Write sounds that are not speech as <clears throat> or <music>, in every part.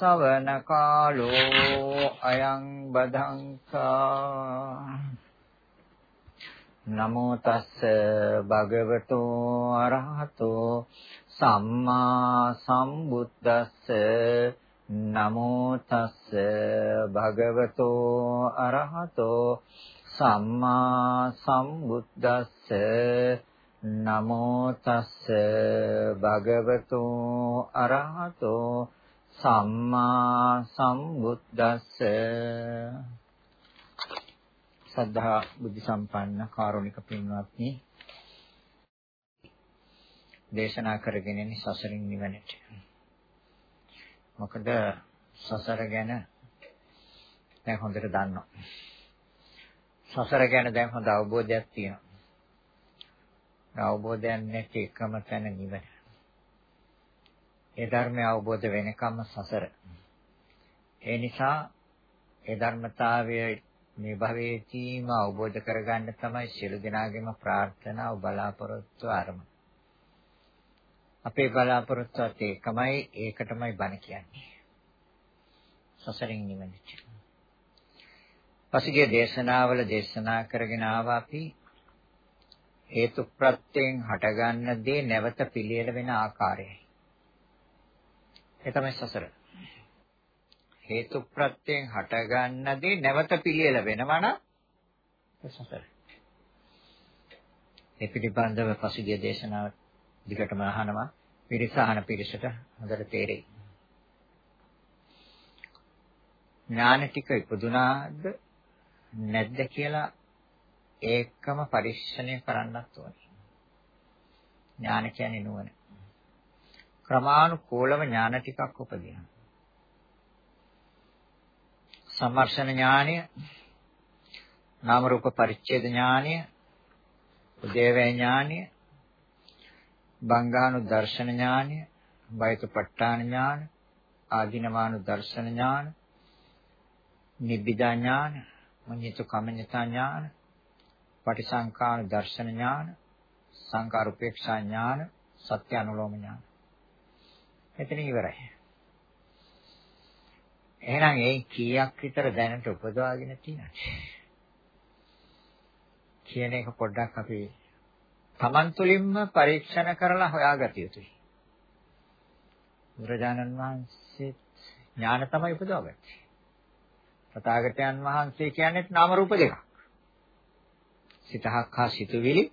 සවන කාලෝ අයං බදංකා නමෝ තස්ස භගවතෝ අරහතෝ සම්මා සම්බුද්දස්ස නමෝ තස්ස භගවතෝ අරහතෝ සම්මා සම්බුද්දස්ස නමෝ තස්ස භගවතෝ අරහතෝ සම්මා සම්බුද්දස්ස. සද්ධා බුද්ධ සම්පන්න කාරුණික පින්වත්නි දේශනා කරගෙන ඉන්නේ සසරින් නිවනට. මොකද සසර ගැන දැන් හොඳට දන්නවා. සසර ගැන දැන් හොඳ අවබෝධයක් තියෙනවා. අවබෝධයක් නැති එකම තැන නිවන. ඒ ධර්මය අවබෝධ වෙනකම්ම සසර. ඒ නිසා ඒ ධර්මතාවය මේ භවයේදීම අවබෝධ කරගන්න තමයි සියලු දෙනාගේම ප්‍රාර්ථනාව බලාපොරොත්තු ආරම්භ. අපේ බලාපොරොත්තුවත් ඒකමයි ඒකටමයි බණ කියන්නේ. සසරින් නිවෙන්නට. පසුගිය දේශනාවල දේශනා කරගෙන ආවා අපි හේතු ප්‍රත්‍යයෙන් හටගන්න දේ නැවත පිළියෙල වෙන ආකාරයයි. ඒ තමයි සසර. හේතු ප්‍රත්‍යයෙන් හටගන්න දේ නැවත පිළියෙල වෙනවා නම් සසර. ඒ පිළිබඳව පසුගිය දේශනාව දිගටම අහනවා පිරිස අහන පිරිසට හොඳට තේරෙයි. ඥාන ටික ඉපදුනාද නැද්ද කියලා ඒකම පරිශ්‍රණය කරන්නත් ඕනේ. ඥාන කියන්නේ නුවණ. ක්‍රමානුකූලව ඥාන ටිකක් උපදිනවා. සම්මර්ෂණ ඥානය, නාම රූප පරිච්ඡේද ඥානය, උදේවැ ඥානය, බංගානු දර්ශන ඥානය, බයතුපට්ඨාන ඥාන, ආධිනවානු දර්ශන ඥාන, නිබ්බිදා ඥාන, මඤ්ඤිතු කමඤ්ඤතා ඥාන, පටිසංකාන දර්ශන ඥාන, සංකාර උපේක්ෂා ඥාන, සත්‍ය අනුලෝම ඥාන. එතන ඉවරයි. එහෙනම් ඒ කීයක් විතර දැනට උපදවාගෙන තියෙනවද? කියන එක පොඩ්ඩක් අපි Taman තුලින්ම පරීක්ෂණ කරලා හොයාගත යුතුයි. බුදුරජාණන් වහන්සේ ඥාන තමයි උපදවගත්තේ. තථාගතයන් වහන්සේ කියන්නේ නාම රූප දෙකක්. සිතහක් හා සිතුවිලි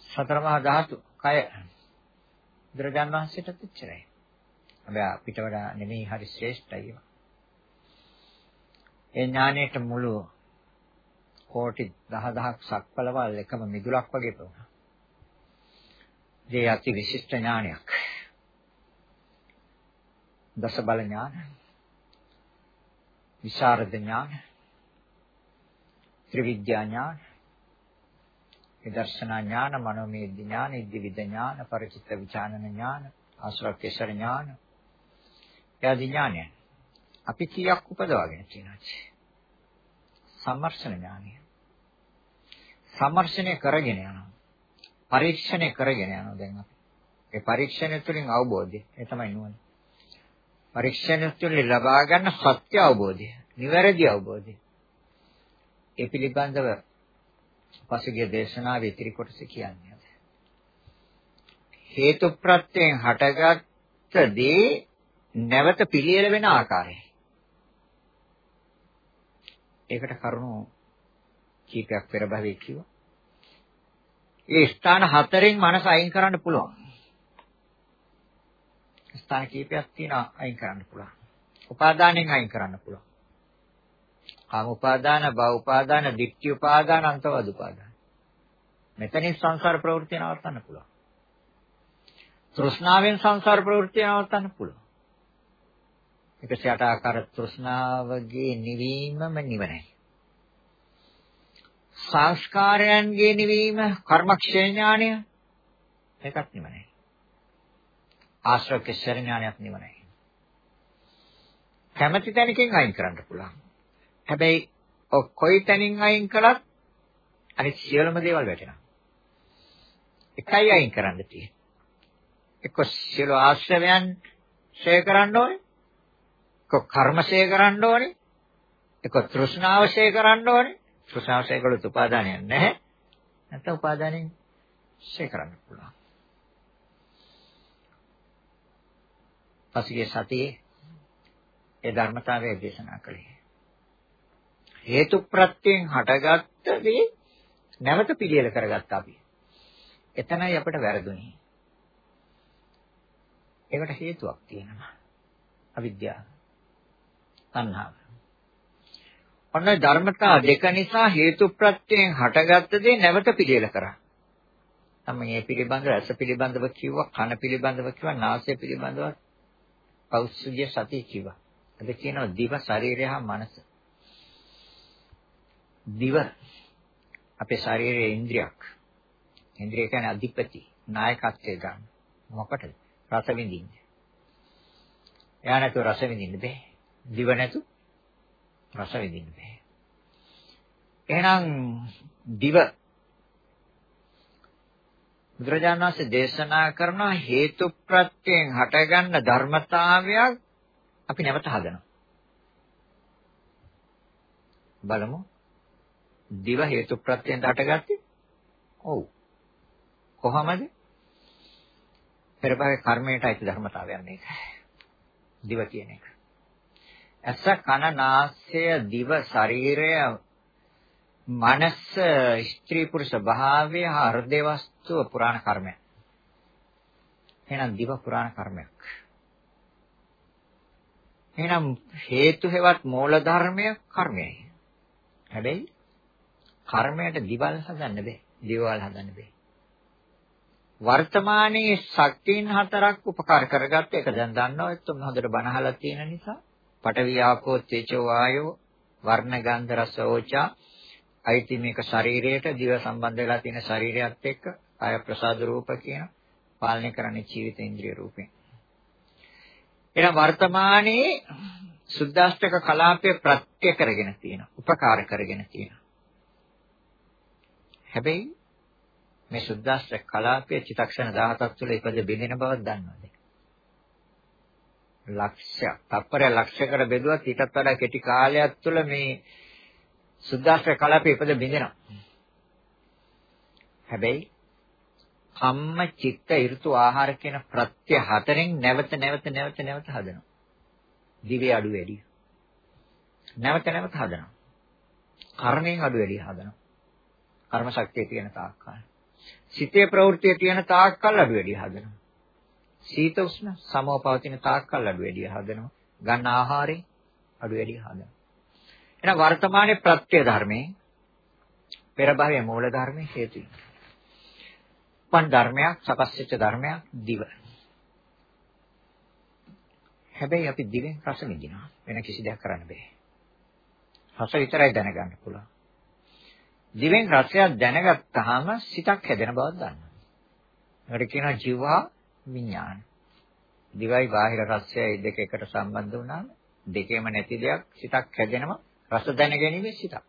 සතර මහා ධාතු කය බුදුරජාන් වහන්සේටත් එච්චරයි. හැබැයි අපිට වඩා නෙමෙයි හරි ශ්‍රේෂ්ඨයි ඒවා. ඒ ඥාණයට මුළු කෝටි දහදහක් සක්වලවල් එකම මිදුලක් වගේ වුණා. ඒ අති විශිෂ්ට ඥානයක්. දස බල ඥාන. විශාරද ඥාන. ත්‍රිවිද්‍යා ඥාන. විදර්ශනා ඥාන, මනෝමය ඥාන, ඉද්ධිවිද ඥාන, පරිචිත්ත විචානන ඥාන, ආශ්‍රවකේශර ඥාන. එයාදී ඥානය. අපි කීයක් උපදවාගෙන තියෙනවද? සම්මර්ෂණ ඥානය. සම්මර්ෂණය කරගෙන යනවා. පරීක්ෂණය කරගෙන යනවා දැන් අපි. ඒ පරීක්ෂණය තුළින් අවබෝධය. ඒ තමයි නුවණ. පරීක්ෂණය තුළින් ලබා ගන්න සත්‍ය අවබෝධය. නිවැරදි අවබෝධය. ඒ පිළිබඳව පසුගිය දේශනාවේ ඉතිරි කොටස කියන්නේ. හේතු ප්‍රත්‍යයෙන් හටගත්ත දේ නැවත පිළියෙල වෙන ආකාරය. ඒකට කරුණු කීපයක් පෙර භවයේ කිව්වා. ඒ ස්ථාන හතරෙන් මනස අයින් කරන්න පුළුවන්. ස්ථාන කීපයක් තියෙනවා අයින් කරන්න පුළුවන්. උපාදානෙන් අයින් කරන්න පුළුවන්. කාම උපාදාන, භව උපාදාන, ditthි උපාදාන, අන්තවද උපාදාන. මෙතනින් සංසාර ප්‍රවෘත්ති නවත්තන්න පුළුවන්. තෘෂ්ණාවෙන් සංසාර ප්‍රවෘත්ති නවත්තන්න පුළුවන්. 108 ආකාර තෘෂ්ණාවගේ නිවීමම නිවනයි. සංස්කාරයන්ගේ නිවීම කර්මක්ෂය ඥානය ඒකත් නිවනයි. ආශ්‍රව කෙසර ඥානයක් නිවනයි. කැමැති තැනකින් අයින් කරන්න පුළුවන්. හැබැයි ඔය කොයි තැනින් අයින් කළත් අනිත් සියලුම දේවල් වැටෙනවා. එකයි අයින් කරන්න තියෙන්නේ. එක්ක සියලු ආශ්‍රවයන් ඡය කරන්න ඕනේ. එක්ක කර්ම ඡය කරන්න ඕනේ. එක්ක තෘෂ්ණාව ඡය කරන්න ඕනේ. තෘෂ්ණාව ඡය කළොත් උපාදානයක් නැහැ. නැත්නම් උපාදානෙන් ඡය කරන්න පුළුවන්. පසුගිය සතියේ ඒ ධර්මතාවය දේශනා කළේ. හේතු ප්‍රත්‍යයෙන් හටගත්ත දේ නැවත පිළියෙල කරගත්තා අපි. එතනයි අපිට වැරදුනේ. ඒකට හේතුවක් තියෙනවා. අවිද්‍යාව. තණ්හාව. ඔන්න ධර්මතා දෙක නිසා හේතු ප්‍රත්‍යයෙන් හටගත්ත දේ නැවත පිළියෙල කරා. මම මේ පිළිබඳව රස පිළිබඳව කිව්වා, කන පිළිබඳව කිව්වා, නාසය පිළිබඳව පෞස්සුජ්‍ය සතිය කිව්වා. අද කියනවා දිව ශරීරය හා මනස. දිව අපේ ශරීරයේ ඉන්ද්‍රියක්. ඉන්ද්‍රිය කියන්නේ අධිපති, නායකත්වය ගන්න. මොකටද? රස විඳින්න. එයා නැතුව රස විඳින්න බෑ. දිව නැතු රස විඳින්න බෑ. එහෙනම් දිව බුදුරජාණන් වහන්සේ දේශනා කරන හේතු ප්‍රත්‍යයෙන් හටගන්න ධර්මතාවයක් අපි නැවත හදනවා. බලමු. දිව හේතු ප්‍රත්‍යයෙන් හටගත්තේ? ඔව්. කොහමද? පෙරභවයේ කර්මයට අයිති ධර්මතාවයක් මේක. දිව කියන එක. ඇස කන නාසය දිව ශරීරය මනස ස්ත්‍රී පුරුෂ භාවය හෘදේ වස්තුව පුරාණ කර්මයක්. එහෙනම් දිව පුරාණ කර්මයක්. එහෙනම් හේතු හේවත් මූල ධර්මය කර්මයයි. හැබැයි කර්මයට දිවල් හදන්න බෑ. දිවවල් හදන්න බෑ. වර්තමානයේ ශක්තියන් හතරක් උපකාර කරගත්ත එක දැන් දන්නවා. එතකොට හොඳට බණ අහලා තියෙන නිසා. පඨවි ආපෝ තේජෝ වායෝ වර්ණ ගන්ධ රස ඕචා අයිති මේක ශරීරයට දිව සම්බන්ධ වෙලා තියෙන ශරීරයත් එක්ක ආය ප්‍රසාද රූප කියන පාලනය කරන්නේ ජීවිත ඉන්ද්‍රිය රූපෙන්. එහෙනම් වර්තමානයේ සුද්දාෂ්ටක කලාපය ප්‍රත්‍ය කරගෙන තියෙනවා. උපකාර කරගෙන තියෙනවා. හැබැයි මේ සුද්දාස්ත්‍ර කලාපයේ චිතක්ෂණ 17ක් තුළ ඉපද බිඳින බවක් දන්නවද? ලක්ෂ, තප්පරය ලක්ෂයකට බෙදුවත් ඊටත් වඩා කෙටි කාලයක් තුළ මේ සුද්දාස්ත්‍ර කලාපයේ ඉපද බිඳිනවා. හැබැයි කම්ම චිත්ත ඍතු ආහාර කියන ප්‍රත්‍ය හතරෙන් නැවත නැවත නැවත නැවත හදනවා. දිවේ අඩු වැඩි. නැවත නැවත හදනවා. කර්ණයෙන් අඩු වැඩි හදනවා. කර්ම ශක්තිය තියෙන තාක්කාල. සිතේ ප්‍රවෘත්තිය තියෙන තාක්කල් අඩු වැඩි හදනවා. සීත උෂ්ණ සමව පවතින තාක්කල් අඩු වැඩි හදනවා. ගන්න ආහාරේ අඩු වැඩි හදනවා. එහෙනම් වර්තමානයේ ප්‍රත්‍ය ධර්මයේ පෙර භවයේ මූල ධර්මයේ හේතුයි. පන් ධර්මයක් සකස් වෙච්ච ධර්මයක් දිව. හැබැයි අපි දිවෙන් රස විඳිනවා. වෙන කිසි දෙයක් කරන්න බෑ. රස විතරයි දැනගන්න පුළුවන්. දිවෙන් රසයක් දැනගත්තාම සිතක් හැදෙන බවක් දන්නවා. ඒකට කියනවා ජීවා විඥාන. දිවයි බාහිර රසයයි දෙක එකට සම්බන්ධ වුණාම දෙකේම නැති දෙයක් සිතක් හැදෙනවා රස දැනගැනීමේ සිතක්.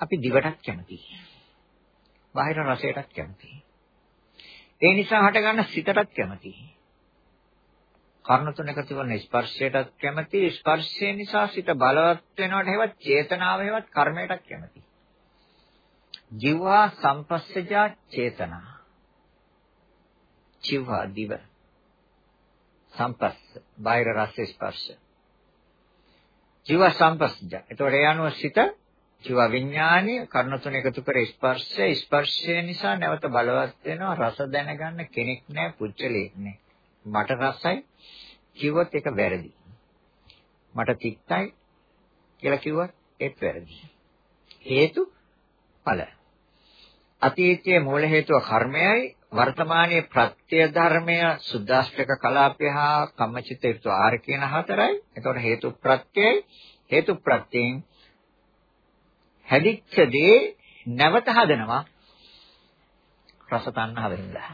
අපි දිවටත් කැමතියි. බාහිර රසයටත් කැමතියි. ඒ නිසා හටගන්න සිතටත් කැමතියි. කර්ණ තුන එකතු කරන ස්පර්ශයටත් කැමති. ස්පර්ශය නිසා සිත බලවත් වෙනවට හේවත් චේතනාව හේවත් කර්මයටත් කැමති. ජීවා සම්පස්සජා චේතනා. ජීවා දිව. සම්පස්ස. බාහිර රස ස්පර්ශ. ජීව සම්පස්සජා. එතකොට ඒ අනුව සිත ජීව විඥානීය කර්ණ තුන එකතු කර ස්පර්ශය. ස්පර්ශය නිසා නැවත බලවත් වෙනවා රස දැනගන්න කෙනෙක් නැහැ පුච්චලෙක් නැහැ. මට රසයි කිව්වොත් ඒක වැරදි. මට තික්තයි කියලා කිව්වත් ඒත් වැරදි. හේතු ඵල. අතීතයේ මූල හේතුව කර්මයයි වර්තමානයේ ප්‍රත්‍ය ධර්මය සුද්දාෂ්ටක කලාපය හා කම්මචිත්ත ඍතු ආර කියන හතරයි. එතකොට හේතු ප්‍රත්‍යයයි හේතු ප්‍රත්‍යයෙන් හැදිච්ච දේ නැවත හදනවා රස තණ්හාව වෙනදා.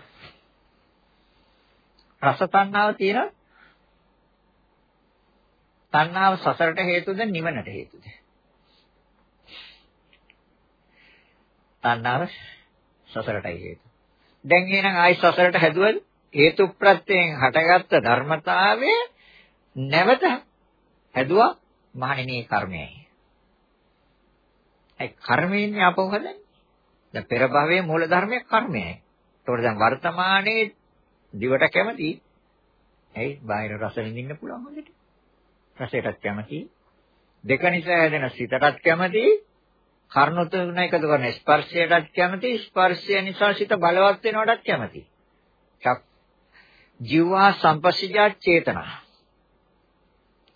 රස තණ්හාව තියෙන තණ්හාව සසරට හේතුද නිවනට හේතුද? තණ්හාව සසරටයි හේතු. දැන් එහෙනම් ආයි සසරට හැදුවද? හේතු ප්‍රත්‍යයෙන් හටගත්ත ධර්මතාවය නැවත හැදුවා මහණෙනි කර්මයයි. ඒ කර්මයෙන් අපව හදන්නේ. දැන් පෙර භවයේ මූල ධර්මයේ කර්මයයි. ඒතකොට දැන් වර්තමානයේ දිවට කැමති. ඇයි බාහිර රස විඳින්න පුළුවන් හොඳට. රසයටත් කැමති. දෙක නිසා හැදෙන සිතටත් කැමති. කර්ණ තුන එකතු කරන ස්පර්ශයටත් කැමති. ස්පර්ශය නිසා සිත බලවත් වෙනවටත් කැමති. චක් ජීවා සම්පස්සජා චේතනා.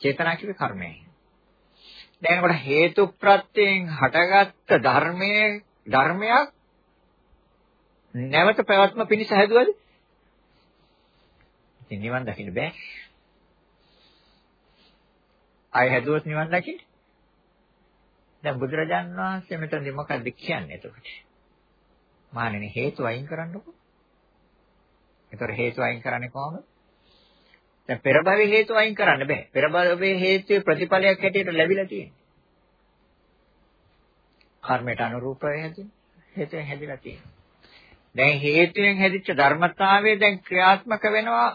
චේතනා කියන්නේ කර්මයයි. දැන් එනකොට හේතු ප්‍රත්‍යයෙන් හටගත්ත ධර්මයේ ධර්මයක් නැවත පැවැත්ම පිණිස හැදුවද? ඉතින් නිවන් දකින්න බෑ. ආය හැදුවොත් නිවන් දකින්න. දැන් බුදුරජාන් වහන්සේ මෙතනදී මොකක්ද කියන්නේ එතකොට? මානෙනි හේතු අයින් කරන්නකො. ඒතර හේතු අයින් කරන්නේ කොහොමද? දැන් පෙර භවයේ හේතු අයින් කරන්න බෑ. පෙර භවයේ හේතුවේ ප්‍රතිඵලයක් හැටියට ලැබිලා තියෙනවා. කර්මයට අනුරූපව හැදින් හේතුවෙන් හැදිලා තියෙනවා. දැන් හේතුවෙන් හැදිච්ච ධර්මතාවය දැන් ක්‍රියාත්මක වෙනවා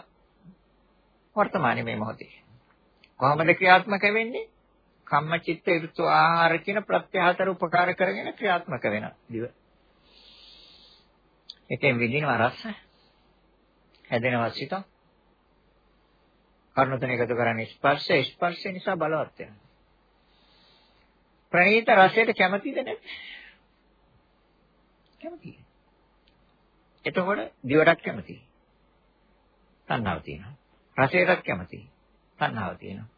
වර්තමානයේ මේ මොහොතේ. කොහොමද ක්‍රියාත්මක වෙන්නේ? කම්මචිත්ත ඍතු ආහාර කියන ප්‍රත්‍යහතර උපකාර කරගෙන ක්‍රියාත්මක වෙන දිව. එකෙන් විඳිනවා රස හැදෙනවා සිත. කර්ණතන එකතු කරන්නේ ස්පර්ශය ස්පර්ශය නිසා බලවත් වෙනවා. ප්‍රණීත රසයට කැමතිද නැද්ද? කැමතියි. එතකොට දිවටත් කැමතියි. තණ්හාව තියෙනවා. රසයටත් කැමතියි. තණ්හාව තියෙනවා.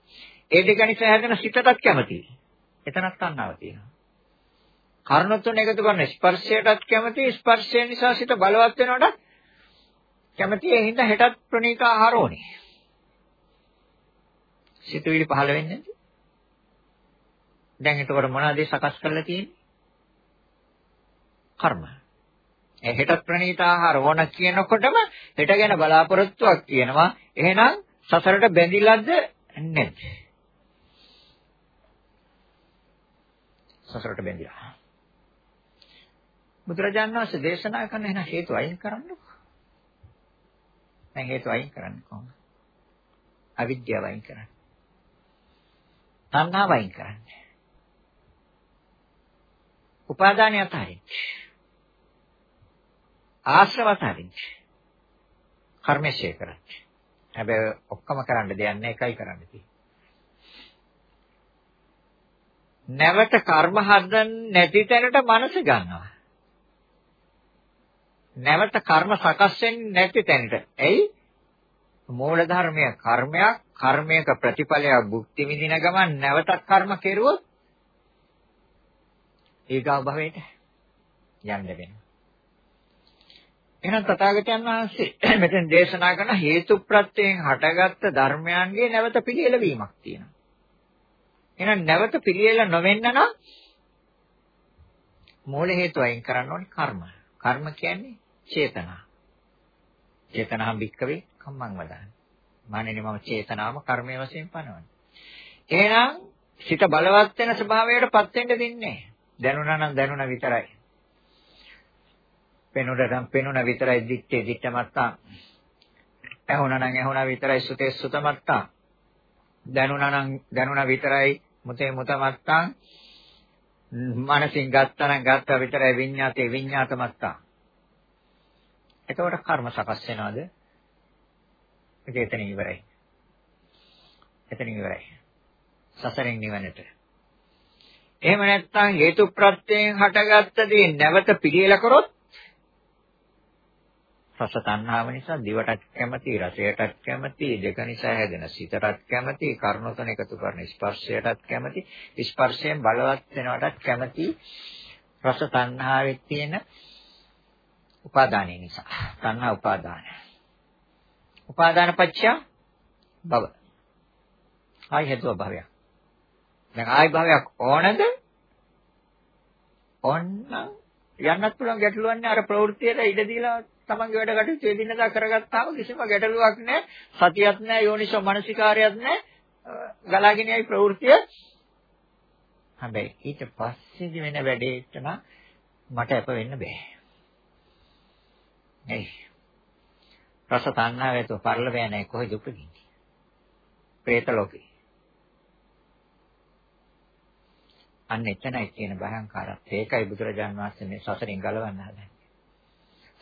ඒ දෙක නිසා හැදෙන සිතටත් කැමතියි. එතනත් තණ්හාව තියෙනවා. කර්ණ තුන එකතු කරන ස්පර්ශයටත් කැමතියි. ස්පර්ශය නිසා සිත බලවත් වෙනකොට කැමතියි. ඒ හින්දා හෙටත් ප්‍රණීත ආහාර ඕනේ. සිතුවිලි පහළ වෙන්නේ නැද්ද? දැන් එතකොට මොනවද සකස් කරලා තියෙන්නේ? කර්ම. ඒ හෙට ප්‍රණීත ආහාර ඕන කියනකොටම හෙට ගැන බලාපොරොත්තුවක් කියනවා. එහෙනම් සසරට බැඳිලාද නැද්ද? සසරට බැඳිලා. බුදුරජාණන් වහන්සේ දේශනා කරන එන හේතු අයින් කරන්නකො. දැන් හේතු අයින් කරන්නේ කොහොමද? අවිද්‍යාව අයින් කරන්නේ. තණ්හාව අයින් කරන්නේ. උපාදානය අතහරින්න. ආශ්‍රව අතහරින්න. කර්මශේ කරන්න. හැබැයි ඔක්කොම කරන්න දෙයක් නැහැ එකයි කරන්න තියෙන්නේ. නැවත කර්ම හදන්න නැති තැනට මනස ගන්නවා. නැවත කර්ම සකස් වෙන්නේ නැති තැනට. එයි මූල ධර්මය කර්මයක් කර්මයක ප්‍රතිඵලයක් භුක්ති විඳින ගමන් නැවතත් කර්ම කෙරුවොත් ඊගා භවයට යන්න වෙනවා. එහෙනම් තථාගතයන් වහන්සේ <clears throat> මෙතෙන් දේශනා කරන හේතු ප්‍රත්‍යයෙන් හටගත්ත ධර්මයන්ගේ නැවත පිළියෙල වීමක් තියෙනවා. එහෙනම් නැවත පිළියෙල නොවෙන්න නම් මූල හේතු අයින් කරන්න ඕනේ කර්ම. කර්ම කියන්නේ චේතනා. චේතනාම් භික්කවේ කම්මං වදාන. මානෙනි මම චේතනාම කර්මයේ වශයෙන් පනවන්නේ. එහෙනම් සිත බලවත් වෙන ස්වභාවයටපත් වෙන්න දෙන්නේ නැහැ. දැනුණා නම් දැනුණා විතරයි. පෙනුණා නම් පෙනුණා විතරයි දිත්තේ දිත්තමත්තා. ඇහුණා නම් ඇහුණා විතරයි සුතේ සුතමත්තා. දැනුණා නම් දැනුණා විතරයි මුතේ මුතමත්තා. මානසින් ගත්තා නම් ගත්තා විතරයි විඤ්ඤාතේ විඤ්ඤාතමත්තා. එතකොට කර්ම සකස් වෙනවද? ඒක එතන ඉවරයි. එතන ඉවරයි. සසරෙන් නිවනට. එහෙම නැත්නම් හේතු ප්‍රත්‍යයෙන් හටගත්ත දේ නැවත පිළියෙල කරොත් රස තණ්හාව නිසා දිවටත් කැමති රසයටත් කැමති දෙක නිසා හැදෙන සිතටත් කැමති කර්ණතන එකතු කරන ස්පර්ශයටත් කැමති ස්පර්ශයෙන් බලවත් වෙනවටත් කැමති රස තණ්හාවේ තියෙන උපාදානය නිසා. තණ්හා උපාදාන. උපාදාන පත්‍ය භව. ආයි හේතුව භවයක්. දැන් ආයි භවයක් ඕනද? ඕන්න යන්නත් පුළුවන් ගැටලුවක් නෑ අර ප්‍රවෘත්තියට ඉඩ දීලා තමන්ගේ වැඩ කටයුතු එදිනදා කරගත්තාම කිසිම ගැටලුවක් නෑ සතියක් නෑ යෝනිසෝ මනසිකාරයක් නෑ ගලාගෙන යයි ප්‍රවෘත්තිය හැබැයි ඊට පස්සේදී වෙන වැඩේට නම් මට අප වෙන්න බෑ එයි රස තණ්හාවේතු පරිලවය නැහැ කොහෙද උපදින්නේ? പ്രേත ලෝකේ. අන්න එතනයි තියෙන භයංකාරත්. ඒකයි බුදුරජාන් වහන්සේ මේ සසරෙන් ගලවන්න හදන්නේ.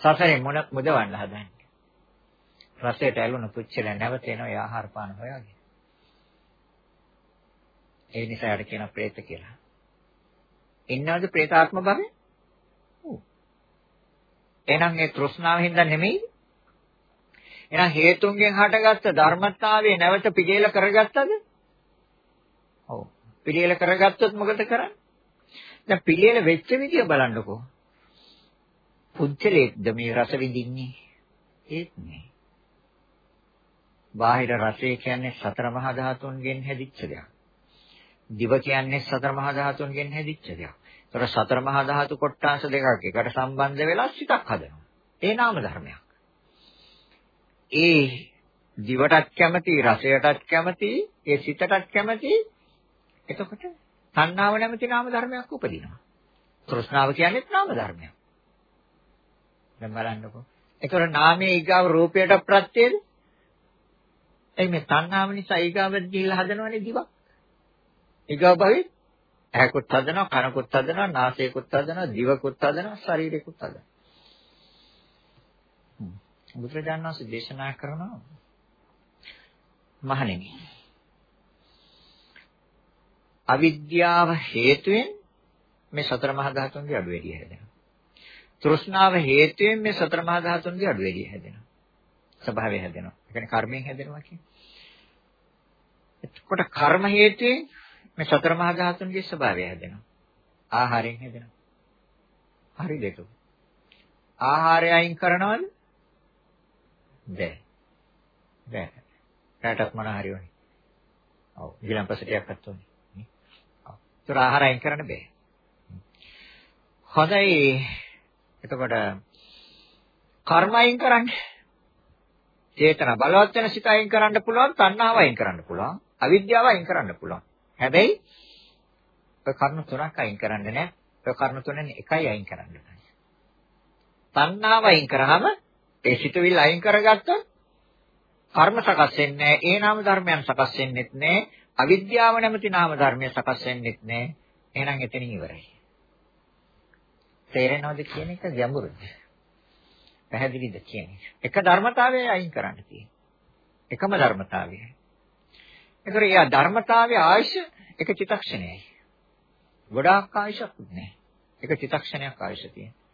සසරේ මොනක් මුදවන්න හදන්නේ. රසයට ඇලුණු පුච්චල නැවත එන ඒ ආහාර පාන හොයාගෙන. ඒ නිසා යට කියන ප්‍රේත කියලා. ඉන්නවද ප්‍රේතාත්ම භවය? ඔව්. එහෙනම් ඒ තෘෂ්ණාව හින්දා නෙමෙයි. එහෙනම් හේතුන්ගෙන් හටගත්ත ධර්මතාවය නැවත පිළිල කරගත්තද? ඔව්. පිළිල කරගත්තොත් මොකද කරන්නේ? දැන් පිළිල වෙච්ච විදිය බලන්නකෝ. පුච්චලෙක්ද මේ රස විඳින්නේ? ඒත් නෑ. බාහිර රසය කියන්නේ සතර මහා ධාතුන්ගෙන් හැදිච්ච දෙයක්. දිව කියන්නේ සතර මහා ධාතුන්ගෙන් හැදිච්ච දෙයක්. ඒතර සතර මහා ධාතු කොටාංශ දෙකක් එකට සම්බන්ධ වෙලා සිතක් හදනවා. ඒ නාම ධර්මයක්. ඒ දිවටත් කැමති, රසයටත් කැමති, ඒ සිතටත් කැමති. එතකොට තණ්හාව නැමැති නාම ධර්මයක් උපදිනවා. තෘෂ්ණාව කියන්නේ නාම ධර්මයක්. දැන් බලන්නකෝ. ඒතකොට නාමයේ ඊගාව රූපයට ප්‍රත්‍යයද? එයි මේ තණ්හාව නිසා ඊගාවට ගිහිල්ලා හදනවනේ දිවක්. ඊගාව භවෙ ඇහකුත් හදනවා, කනකුත් හදනවා, නාසයකුත් හදනවා, දිවකුත් හදනවා, ශරීරෙකුත් හදනවා. බුදුරජාණන් වහන්සේ දේශනා කරනවා මහණෙනි අවිද්‍යාව හේතුවෙන් මේ සතර මහා ධාතුන්ගේ අඩු වැඩි හැදෙනවා. තෘෂ්ණාව හේතුවෙන් මේ සතර මහා ධාතුන්ගේ අඩු වැඩි හැදෙනවා. ස්වභාවය හැදෙනවා. ඒ කියන්නේ කර්මයෙන් හැදෙනවා කියන්නේ. එතකොට කර්ම හේතුවෙන් මේ සතර මහා ධාතුන්ගේ ස්වභාවය හැදෙනවා. ආහාරයෙන් හැදෙනවා. හරි දෙක. ආහාරය අයින් කරනවද? බෑ. බෑ. රටක් මොන හරි වුණේ. ඔව්. ඊළඟ ටිකක් අත්තුනේ. ඔව්. ඒතර ආහාර අයින් කරන්න බෑ. හොඳයි. එතකොට කර්ම අයින් කරන්න. චේතන බලවත් වෙන සිත අයින් කරන්න පුළුවන්, තණ්හාව අයින් කරන්න පුළුවන්, අවිද්‍යාව අයින් කරන්න පුළුවන්. හැබැයි ඔය කර්ම තුනක් අයින් කරන්න නෑ. ඔය කර්ම තුනෙන් එකයි අයින් කරන්න ඕනේ. තණ්හාව අයින් කරාම ඒ සිතුවිල්ල අයින් කරගත්තොත් කර්ම සකස් වෙන්නේ නැහැ. ඒ නාම ධර්මයන් සකස් වෙන්නේත් නැහැ. අවිද්‍යාව නැමැති නාම ධර්මය සකස් වෙන්නේත් නැහැ. එහෙනම් එතනින් ඉවරයි. තේරෙනවද කියන එක ගැඹුරුද? පැහැදිලිද කියන්නේ? එක ධර්මතාවය අයින් කරන්න තියෙන්නේ. එකම ධර්මතාවය. ඒතර ඒ ධර්මතාවයේ ආයශ එක චිත්තක්ෂණයයි. ගොඩාක් ආයශක් නැහැ. එක චිත්තක්ෂණයක් ආයශ තියෙනවා.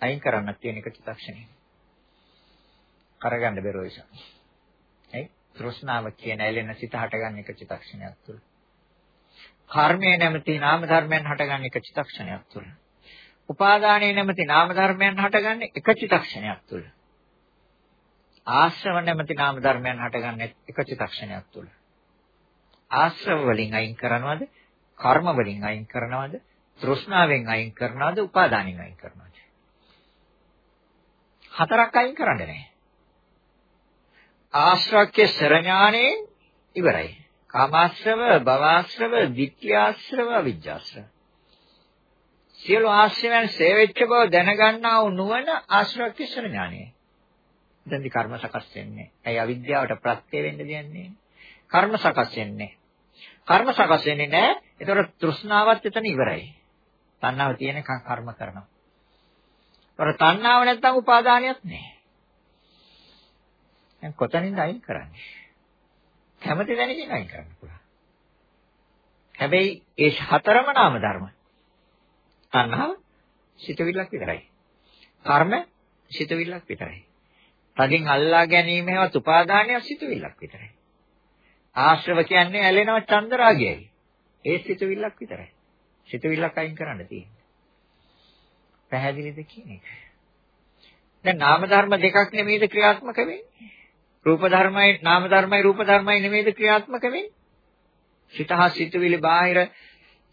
අයින් කරන්න තියෙන එක චිත්තක්ෂණයක්. කරගන්න බැරුව නිසා. ඒ තෘෂ්ණාව කියන ඇලෙන සිත හටගන්න එක චිත්තක්ෂණයක් තුළ. කර්මය නැමැති නාම ධර්මයන් හටගන්න එක චිත්තක්ෂණයක් තුළ. උපාදානය නැමැති නාම ධර්මයන් හටගන්න එක චිත්තක්ෂණයක් තුළ. ආශ්‍රව නැමැති නාම ධර්මයන් හටගන්න එක චිත්තක්ෂණයක් තුළ. ආශ්‍රව වලින් අයින් කරනවද? කර්ම වලින් අයින් කරනවද? තෘෂ්ණාවෙන් අයින් කරනවද? උපාදානෙන් අයින් කරනවද? හතරක් අයින් කරන්නේ නැහැ. ආශ්‍රවක්‍ය සරඥාණයෙන් ඉවරයි. කාමාශ්‍රව, භවආශ්‍රව, ditthියාශ්‍රව, අවිජ්ජාශ්‍රව. සියලු ආශ්‍රයයන් සේවෙච්ච බව දැනගන්නා වූ නුවණ ආශ්‍රවක්‍ය සරඥාණය. දැන් කර්ම සකස් වෙන්නේ. ඇයි අවිද්‍යාවට ප්‍රත්‍ය වෙන්න දෙන්නේ? කර්ම සකස් වෙන්නේ. කර්ම සකස් වෙන්නේ නැහැ. ඒතකොට තෘෂ්ණාවත් එතන ඉවරයි. තණ්හාව තියෙනකන් කර්ම කරනවා. ඒතකොට තණ්හාව නැත්තම් උපාදානියක් නැහැ. දැන් කොතනින්ද අයින් කරන්නේ? කැමති දැනකින් අයින් කරන්න පුළුවන්. හැබැයි ඒ හතරම නාම ධර්ම. තණ්හාව සිතවිල්ලක් විතරයි. කර්ම සිතවිල්ලක් විතරයි. තදින් අල්ලා ගැනීම හේවත් උපාදානය සිතවිල්ලක් විතරයි. ආශ්‍රව කියන්නේ ඇලෙනව චන්දරාගයයි. ඒ සිතවිල්ලක් විතරයි. සිතවිල්ලක් අයින් කරන්න තියෙන්නේ. පැහැදිලිද කියන එක? දැන් නාම ධර්ම දෙකක් නෙමෙයිද ක්‍රියාත්මක වෙන්නේ? රූප ධර්මයි නාම ධර්මයි රූප ධර්මයි නෙමෙයිද ක්‍රියාත්මක වෙන්නේ? සිත හා සිතුවිලි බාහිර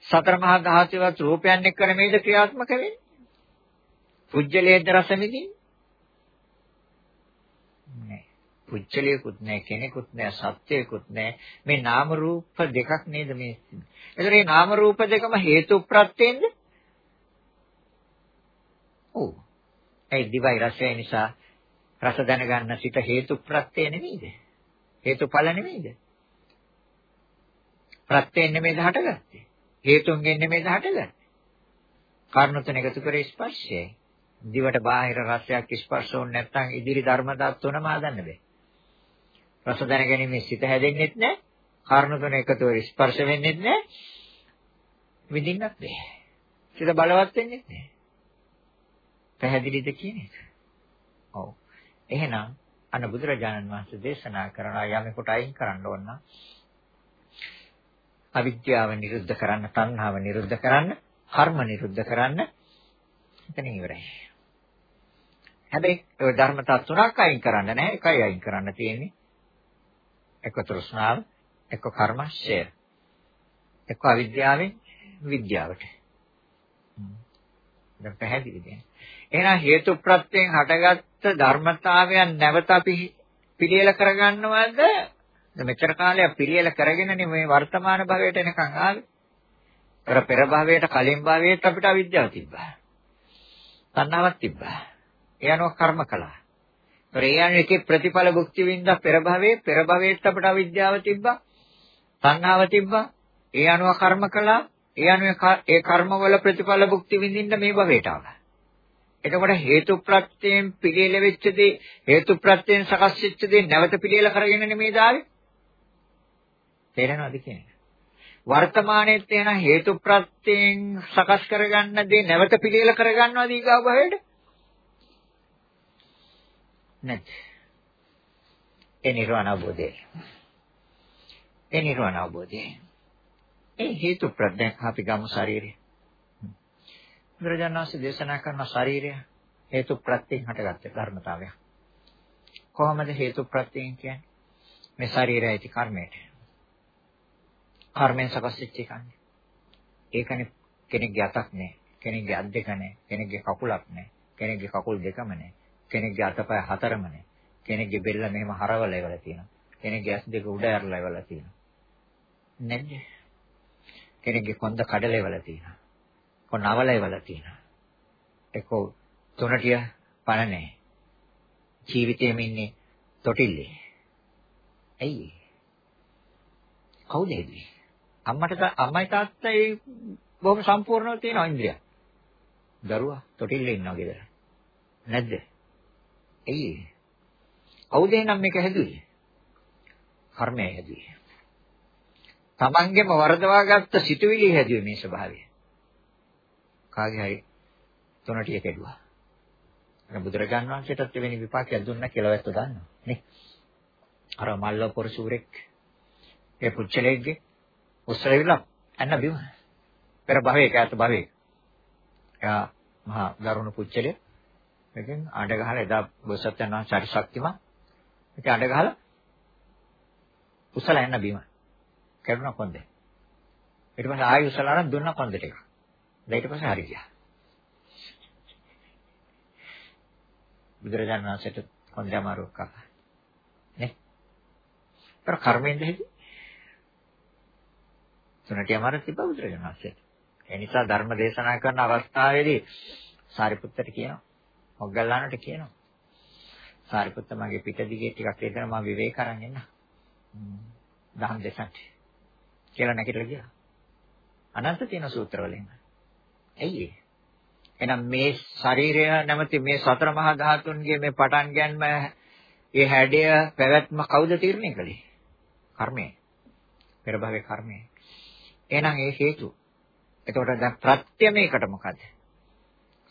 සතර මහා ධාතුවත් රූපයන් එක්ක නෙමෙයිද ක්‍රියාත්මක වෙන්නේ? පුජ්‍යලේද රස මිදින්නේ? නෑ. පුජ්‍යලයකුත් නෑ කෙනෙකුත් නෑ සත්‍යයකුත් නෑ මේ නාම රූප දෙකක් නේද මේ. එතකොට මේ නාම රූප දෙකම හේතු ප්‍රත්‍යෙන්ද? ඔව්. ඒ දිවයි රසය නිසා රස දැනගන්න සිත හේතු ප්‍රත්‍ය නෙමෙයිද? හේතුඵල නෙමෙයිද? ප්‍රත්‍යයෙන් නෙමෙයිද හටගත්තේ? හේතුන්ගෙන් නෙමෙයිද හටගත්තේ? කර්ණ තුන එකතු කරේ ස්පර්ශයයි. දිවට බාහිර රසයක් ස්පර්ශ වුනේ නැත්නම් ඉදිරි ධර්ම ධාතුනම හදන්න බෑ. රස දැනගැනීමේ සිත හැදෙන්නෙත් නැහැ. කර්ණ තුන එකතු වෙ ස්පර්ශ වෙන්නෙත් නැහැ. විඳින්නත් බෑ. සිත බලවත් වෙන්නෙත් නැහැ. පැහැදිලිද කියන එක? ඔව්. එහෙනම් අන්න බුදුරජාණන් වහන්සේ දේශනා කරන යමෙකුට අයින් කරන්න ඕන නම් අවිද්‍යාව නිරුද්ධ කරන්න, තණ්හාව නිරුද්ධ කරන්න, කර්ම නිරුද්ධ කරන්න එතන ඉවරයි. හැබැයි ඔය ධර්මතා තුනක් අයින් කරන්න නැහැ. එකයි අයින් කරන්න තියෙන්නේ. එක තෘෂ්ණාව, එක කර්මශය. එක අවිද්‍යාවෙන් විද්‍යාවට. දැන් පැහැදිලිද? එහෙනම් හේතු ප්‍රත්‍යයෙන් හටගත්ත ධර්මතාවයන් නැවත අපි පිළියෙල කරගන්නවද? මෙච්චර කාලයක් පිළියෙල කරගෙනනේ මේ වර්තමාන භවයට එනකන් ආවේ. පෙර පෙර භවයට කලින් භවයට අපිට අවිද්‍යාව තිබ්බා. තණ්හාවක් තිබ්බා. ඒ අනුව කර්ම කළා. ඒතර ඒ අනුව එකේ ප්‍රතිඵල භුක්ති විඳ පෙර භවයේ පෙර භවයට අපිට අවිද්‍යාව තිබ්බා. තණ්හාව තිබ්බා. ඒ අනුව කර්ම කළා. ඒ අනුව ඒ කර්මවල ප්‍රතිඵල භුක්ති විඳින්න මේ භවයට ආවා. එතකොට හේතු ප්‍රත්‍යයෙන් පිළියෙල වෙච්ච දේ හේතු ප්‍රත්‍යයෙන් සකස් වෙච්ච දේ නැවත පිළියෙල කරගෙන නෙමෙයි දාවේ. තේරෙනවද කියන්නේ? වර්තමානයේත් එන හේතු ප්‍රත්‍යයෙන් සකස් කරගන්න දේ නැවත පිළියෙල කරගන්නවද ඊගාව භවයට? නැත්. ඒ නිර්වාණ අවබෝධය. ඒ නිර්වාණ අවබෝධය. ඒ හේතු ප්‍රත්‍යයෙන් අපි ගමු ශරීරය. බුදුරජාණන් වහන්සේ දේශනා කරන ශරීරය හේතු ප්‍රත්‍යයෙන් හටගත්ත ධර්මතාවය. කොහොමද හේතු ප්‍රත්‍යයෙන් කියන්නේ? මේ ශරීරය ඇති කර්මයට. කර්මෙන් සකස් වෙච්ච එකන්නේ. ඒකනේ කෙනෙක්ගේ අතක් නැහැ. කෙනෙක්ගේ අත් දෙක නැහැ. කෙනෙක්ගේ කකුලක් නැහැ. කෙනෙක්ගේ කකුල් දෙකම නැහැ. කෙනෙක්ගේ අතපය හතරම නැහැ. කෙනෙක්ගේ බෙල්ල මෙහෙම හරවල ඉවලා තියෙනවා. කෙනෙක්ගේ ඇස් දෙක උඩ ඇරලා ඉවලා තියෙනවා. නැද්ද? කෙනෙක්ගේ කොන්ද කඩලා ඉවලා තියෙනවා. කො නවලයි වල තියෙනවා. ඒක තුනටිය පණ නැහැ. ජීවිතේම ඉන්නේ තොටිල්ලේ. ඇයි? කවුද ඒ? අම්මට අම්මයි තාත්තයි බොහොම සම්පූර්ණව තියෙන ඉන්ද්‍රිය. දරුවා තොටිල්ලේ ඉන්නවා ගෙදර. නැද්ද? ඇයි? කවුද එහෙනම් මේක හැදුවේ? කර්මය හැදුවේ. තමන්ගෙම වරදවාගත්ත සිතුවිලි හැදුවේ මේ ස්වභාවය. කාගේ හරි තුනටිය කෙඩුවා. අර බුදුරජාන් වහන්සේටත් එවැනි විපාකයක් දුන්නා කියලා වැත්ත දන්නවා නේ. අර මල්ල පොරසූරෙක් ඒ පුච්චලෙක්ගේ උස්සරවිලා අන්න බිම. පෙර භවයේ කෑත භවයේ. එයා මහා දරුණු පුච්චලෙක්. මේකෙන් අඬ ගහලා එදා බොසත්යන් වහන්සේ හරි ශක්තිමත්. ඒක අඬ ගහලා උස්සලා යන්න බිම. කැඩුණා කොන්දේ. ඊට පස්සේ ආයෙ උස්සලා අරන් දුන්නා කොන්දේ ටික. ඊට පස්සේ හරි ගියා. බුදුරජාණන් වහන්සේට කොන්දේ අමාරුවක් ආවා. නේ? ඒතර කර්මෙන්ද හිටි? තුනටි අමාරුවක් තිබ්බා බුදුරජාණන් වහන්සේට. ඒ නිසා ධර්ම දේශනා කරන අවස්ථාවේදී සාරිපුත්තට කියනවා. මොග්ගල්ලානට කියනවා. සාරිපුත්ත මගේ පිට දිගේ ටිකක් එතන මම විවේක කරන් එන්න. දහම් දෙසන්ට. කියලා නැගිටලා ගියා. අනන්ත තියෙන සූත්‍රවලින්. ඇයි ඒ? එහෙනම් මේ ශරීරය නැමැති මේ සතර මහා ධාතුන්ගේ මේ පටන් ගැනීම ඒ හැඩය පැවැත්ම කවුද තීරණය කළේ? කර්මය. පෙර භවයේ කර්මය. එහෙනම් ඒ හේතු. එතකොට දැන් ප්‍රත්‍ය මේකට මොකද?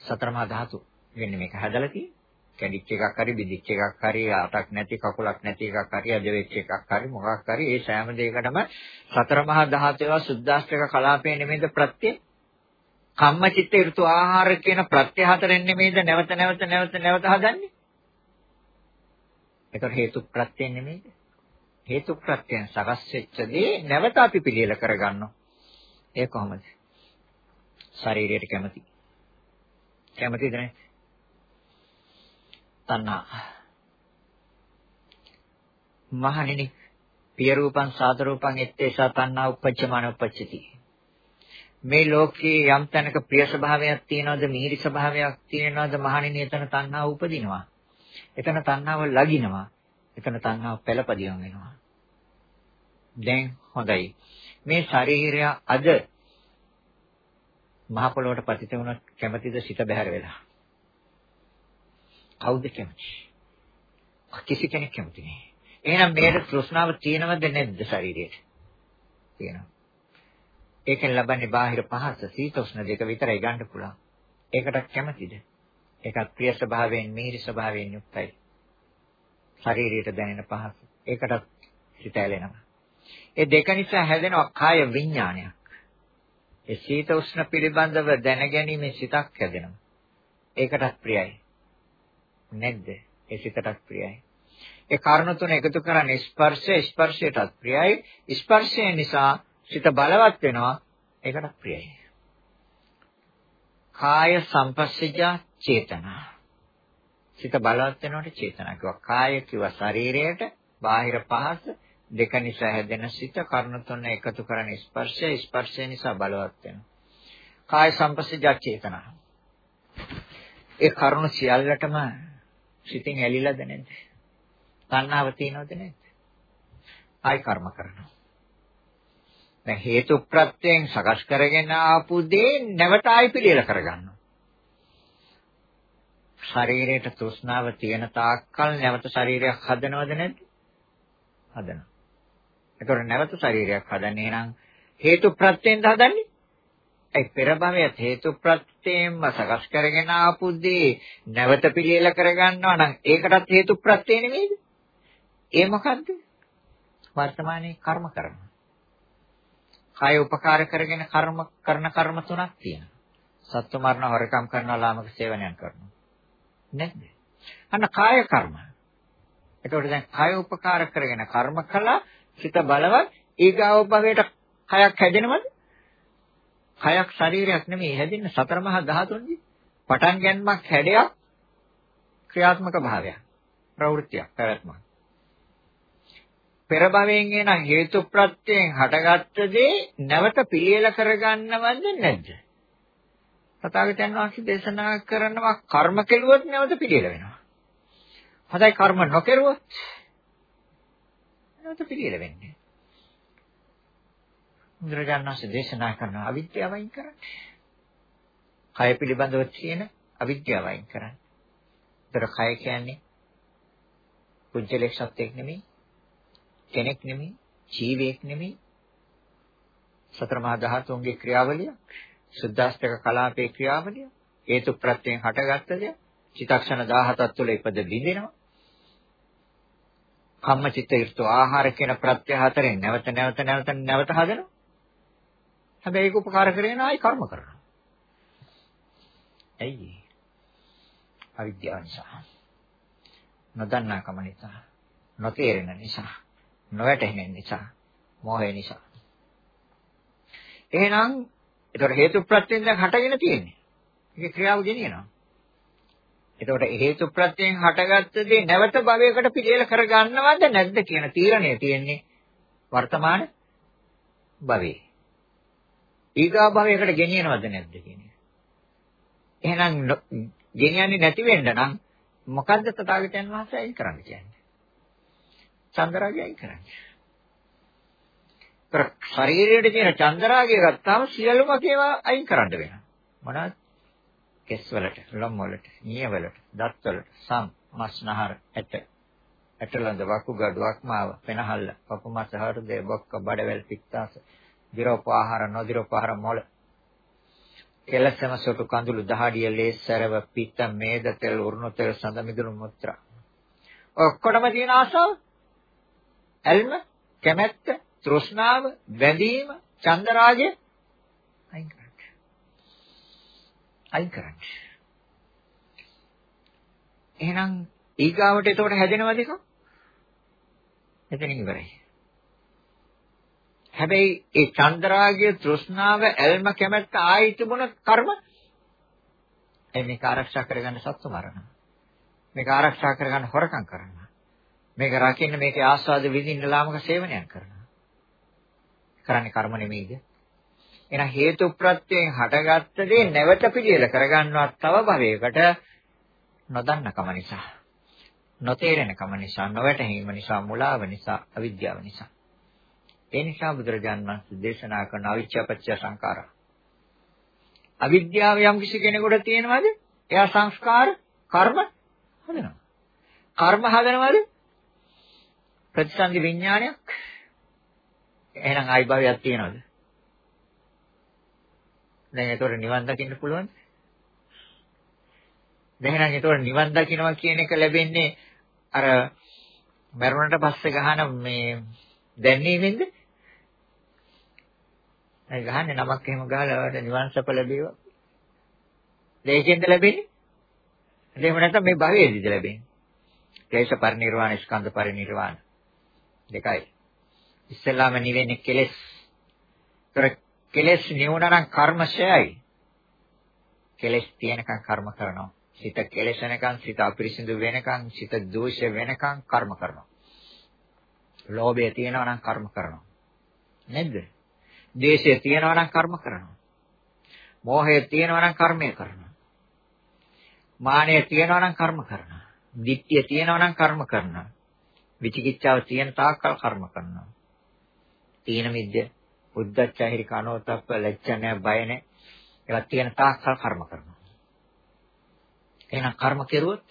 සතර මහා ධාතු වෙන්නේ මේක හැදලා තියෙන්නේ. කැඩිච්ච එකක් හරි බිදිච්ච එකක් හරි අටක් නැති කකුලක් නැති එකක් හරි අද වෙච්ච එකක් හරි මොකක් හරි ඒ සෑම දෙයකටම සතර මහා ධාතුව සුද්දාස්ත්‍රක කලාපේ නෙමෙයිද ප්‍රත්‍ය කම්මචිත්ත ඍතු ආහාර කියන ප්‍රත්‍ය හතරෙන් නෙමෙයිද නැවත නැවත නැවත නැවත හදන්නේ? ඒතර හේතු ප්‍රත්‍යයෙන් නෙමෙයිද? හේතු ප්‍රත්‍යයෙන් සකස් වෙච්ච දේ නැවත අපි පිළියෙල කරගන්නවා. ඒ කොහොමද? ශරීරයට කැමති. කැමතිද නැහැ? තණ්හා. මහණෙනි, පිය රූපං සාද රූපං එත්තේසා තණ්හා උපච්චමන උපච්චති. මේ ලෝකයේ යම් තැනක ප්‍රිය ස්වභාවයක් තියෙනවද මිහිරි ස්වභාවයක් තියෙනවද මහණෙනි එතන තණ්හාව උපදිනවා. එතන තණ්හාව ලගිනවා. එතන තණ්හාව පෙළපදියම් වෙනවා. දැන් හොඳයි. මේ ශරීරය අද මහ පොළොවට පතිත වුණොත් කැමැතිද සිත බැහැර වෙලා? කවුද කැමති? කිසි කෙනෙක් කැමති නෑ. එහෙනම් මේකට තෘෂ්ණාව තියෙනවද නැද්ද ශරීරයට? තියෙනවා. ඒකෙන් ලබන්නේ බාහිර පහස සීතෝෂ්ණ දෙක විතරයි ගන්න පුළුවන්. ඒකට කැමතිද? ඒකත් ප්‍රිය ස්වභාවයෙන් මිහිරි ස්වභාවයෙන් යුක්තයි. ශරීරයට දැනෙන පහස. ඒකටත් හිත ඇලෙනවා. ඒ දෙක නිසා හැදෙනවා කාය විඥානයක්. ඒ සීත උෂ්ණ පිළිබඳව දැනගැනීමේ සිතක් හැදෙනවා. ඒකටත් ප්‍රියයි. නැද්ද? ඒ සිතටත් ප්‍රියයි. ඒ කාරණා තුන එකතු කරන්නේ ස්පර්ශය ස්පර්ශයටත් ප්‍රියයි. ස්පර්ශය නිසා සිත බලවත් වෙනවා. ඒකටත් ප්‍රියයි. කාය සංපස්සජා චේතනා. සිත බලවත් වෙනකොට චේතනා කිව්වා. කාය කිව්වා ශරීරයට, බාහිර පහස දෙක නිසා හැදෙන සිත කර්ණ තුන එකතු කරන ස්පර්ශය ස්පර්ශය නිසා බලවත් වෙනවා. කාය සංපස්සජ චේතනා. ඒ කරුණ සියල්ලටම සිතින් ඇලිලාද නැද්ද? තණ්හාව තියෙනවද නැද්ද? ආයි කර්ම කරනවා. දැන් හේතු ප්‍රත්‍යයෙන් සකස් කරගෙන ආපු දේ නැවත ආයි පිළියෙල කරගන්නවා. ශරීරයට තෘෂ්ණාව තියෙන තාක්කල් නැවත ශරීරයක් හදනවද නැද්ද? හදනවා. ඒතකොට නැවත ශරීරයක් හදන්නේ නම් හේතු ප්‍රත්‍යයෙන්ද හදන්නේ? ඒ පෙර භවයේ හේතු ප්‍රත්‍යයෙන්ම සකස් කරගෙන ආපු දේ නැවත පිළියෙල කරගන්නවා නම් ඒකටත් හේතු ප්‍රත්‍ය නෙමෙයිද? ඒ මොකද්ද? වර්තමානයේ කර්ම කරනවා. කාය උපකාර කරගෙන කර්ම කරන කර්ම තුනක් තියෙනවා. සත්ව මරණ හොරකම් කරනවා ලාමක සේවනයන් කරනවා. නැද්ද? අන්න කාය කර්ම. එතකොට දැන් කාය උපකාර කරගෙන කර්ම කළා සිත බලවත් ඊගාව භවයට කයක් හැදෙනවද? කයක් ශරීරයක් නෙමෙයි හැදෙන්නේ සතර මහා ධාතුන්ගේ පටන් ගැනීමක් හැඩයක් ක්‍රියාත්මක භාවයක් ප්‍රවෘත්තියක් පැවැත්මක් පෙර භවයෙන් එන හේතු ප්‍රත්‍යයෙන් හටගත්ත දේ නැවත පිළියෙල කරගන්නවද නැද්ද? තථාගතයන් වහන්සේ දේශනා කරනවා කර්ම කෙරුවොත් නැවත පිළියෙල වෙනවා. හදයි කර්ම නොකරුවොත් නැවත පිළියෙල වෙන්නේ. බුදුරජාණන් වහන්සේ දේශනා කරන අවිද්‍යාව අයින් කරන්න. කය පිළිබඳව තියෙන අවිද්‍යාව අයින් කරන්න. ඒතර කය කියන්නේ කුජලයක් සත්‍යයක් නෙමෙයි. කෙනෙක් නෙමෙයි, ජීවියෙක් නෙමෙයි. සතර මහා ධාතුන්ගේ ක්‍රියාවලිය, සුද්දාස්තක කලාපේ ක්‍රියාවලිය, හේතු ප්‍රත්‍යයෙන් හටගත්ත දෙයක්. චිතක්ෂණ 17ක් තුළ ඉපද බිඳිනවා. කම්මචිත්ත ඍතු ආහාර කියන ප්‍රත්‍ය හතරෙන් නැවත නැවත නැවත නැවත හදනවා. හැබැයි ඒක උපකාර කරගෙන ආයි කර්ම කරනවා. ඇයි? අවිද්‍යාව නිසා. නොදන්නාකම නිසා. නොතේරෙන නිසා. නොවැටහෙන නිසා. මෝහය නිසා. එහෙනම් ඒතර හේතු ප්‍රත්‍යයෙන් දැන් හටගෙන තියෙන්නේ. ඒක ක්‍රියාව ගෙනියනවා. එතකොට හේතු ප්‍රත්‍යයෙන් හටගත්ත දේ නැවත භවයකට පිළියෙල කරගන්නවද නැද්ද කියන තීරණය තියෙන්නේ වර්තමාන භවයේ. ඊගා භවයකට ගෙනියනවද නැද්ද කියන එක. එහෙනම් ගෙනියන්නේ නැති වෙන්න නම් මොකද්ද තථාගතයන් වහන්සේ අයින් කරන්න කියන්නේ? චන්දරාගය අයින් කරන්න. ඒතර ශරීරයේ තියෙන චන්දරාගය ගත්තාම සියලුම ඒවා අයින් කරන්න වෙනවා. මොනවද? කෙස් වලට, ලොම් වලට, නිය වලට, දත් වලට, සම්, මස්නහර, ඇට, ඇටලඳ, වකුගඩු, අක්මාව, පෙනහල්ල, පපුමස, හෘදය, බොක්ක, බඩවැල්, පිත්තාස, දිරෝපආහාර, නොදිරෝපආහාර මොළ, කෙලසම සොටු කඳුළු, දහඩිය, ලේ, සරව, පිත්ත, මේද තෙල්, උරුණු තෙල්, සඳ මිදුණු මුත්‍රා. ඔක්කොටම තියෙන ආසාව, ඇල්ම, කැමැත්ත, තෘෂ්ණාව, බැඳීම, චන්දරාගය අයින් අයින් කරන්න. එහෙනම් ඊගාවට එතකොට හැදෙනවද එක? එතනින් ඉවරයි. හැබැයි ඒ චන්ද්‍රාගය තෘෂ්ණාව ඇල්ම කැමැත්ත ආයි තිබුණ කර්ම ඒ මේක ආරක්ෂා කරගන්න සත්තු මරණ. මේක ආරක්ෂා කරගන්න හොරකම් කරනවා. මේක රකින්න මේකේ ආස්වාද විඳින්න ලාමක සේවනයක් කරනවා. කරන්නේ කර්ම නෙමෙයිද? එහෙනම් හේතු ප්‍රත්‍යයෙන් හටගත්ත දේ නැවත පිළියෙල කරගන්නවත් තව භවයකට නොදන්නකම නිසා. නොතේරෙනකම නිසා, නොවැටහීම නිසා, මුලාව නිසා, අවිද්‍යාව නිසා. ඒ නිසා බුදුරජාණන් වහන්සේ දේශනා කරන අවිච්ඡාපච්චය සංඛාරා. අවිද්‍යාව යම් කිසි කෙනෙකුට තියෙනවද? එයා සංස්කාර, කර්ම හදනවා. කර්ම හදනවද? ප්‍රතිසන්දි විඥානයක්. එහෙනම් ආයි භවයක් තියෙනවද? දැන් ඒතකොට නිවන් දකින්න පුළුවන්ද? දැන් එහෙනම් ඒතකොට නිවන් දකින්නවා කියන එක ලැබෙන්නේ අර මරුණට පස්සේ ගහන මේ දැන්නීමෙන්ද? ඒ ගහන්නේ නමක් එහෙම ගහලා ඔයාලට නිවන් සප ලැබේවා. දෙයකින්ද ලැබෙන්නේ? එහෙම නැත්නම් මේ භවයේදීද ලැබෙන්නේ? ක්ලේශ පරිනිර්වාණ ස්කන්ධ පරිනිර්වාණ දෙකයි. ඉස්සෙල්ලාම නිවෙන්නේ කෙලෙස්. ඒතර කෙලෙස් නිවුණනම් කර්මශයයි. කෙලෙස් තියෙනකන් කර්ම කරනවා. සිත කෙලෙසනකන් සිත අපිරිසිදු වෙනකන් සිත දෝෂ වෙනකන් කර්ම කරනවා. ලෝභය තියෙනවා නම් කර්ම කරනවා. නේද? ද්වේෂය තියෙනවා නම් කර්ම කරනවා. මෝහය තියෙනවා නම් කර්මය කරනවා. මානය තියෙනවා නම් කර්ම කරනවා. ditthිය තියෙනවා නම් කර්ම කරනවා. විචිකිච්ඡාව තියෙන තාක්කල් කර්ම කරනවා. තීන මිද්ද, උද්දච්ච හිරිකනෝතප්ප ලැජ්ජ නැහැ, බය නැහැ. ඒවා තියෙන තාක්කල් කර්ම කරනවා. එහෙනම් කර්ම කෙරුවොත්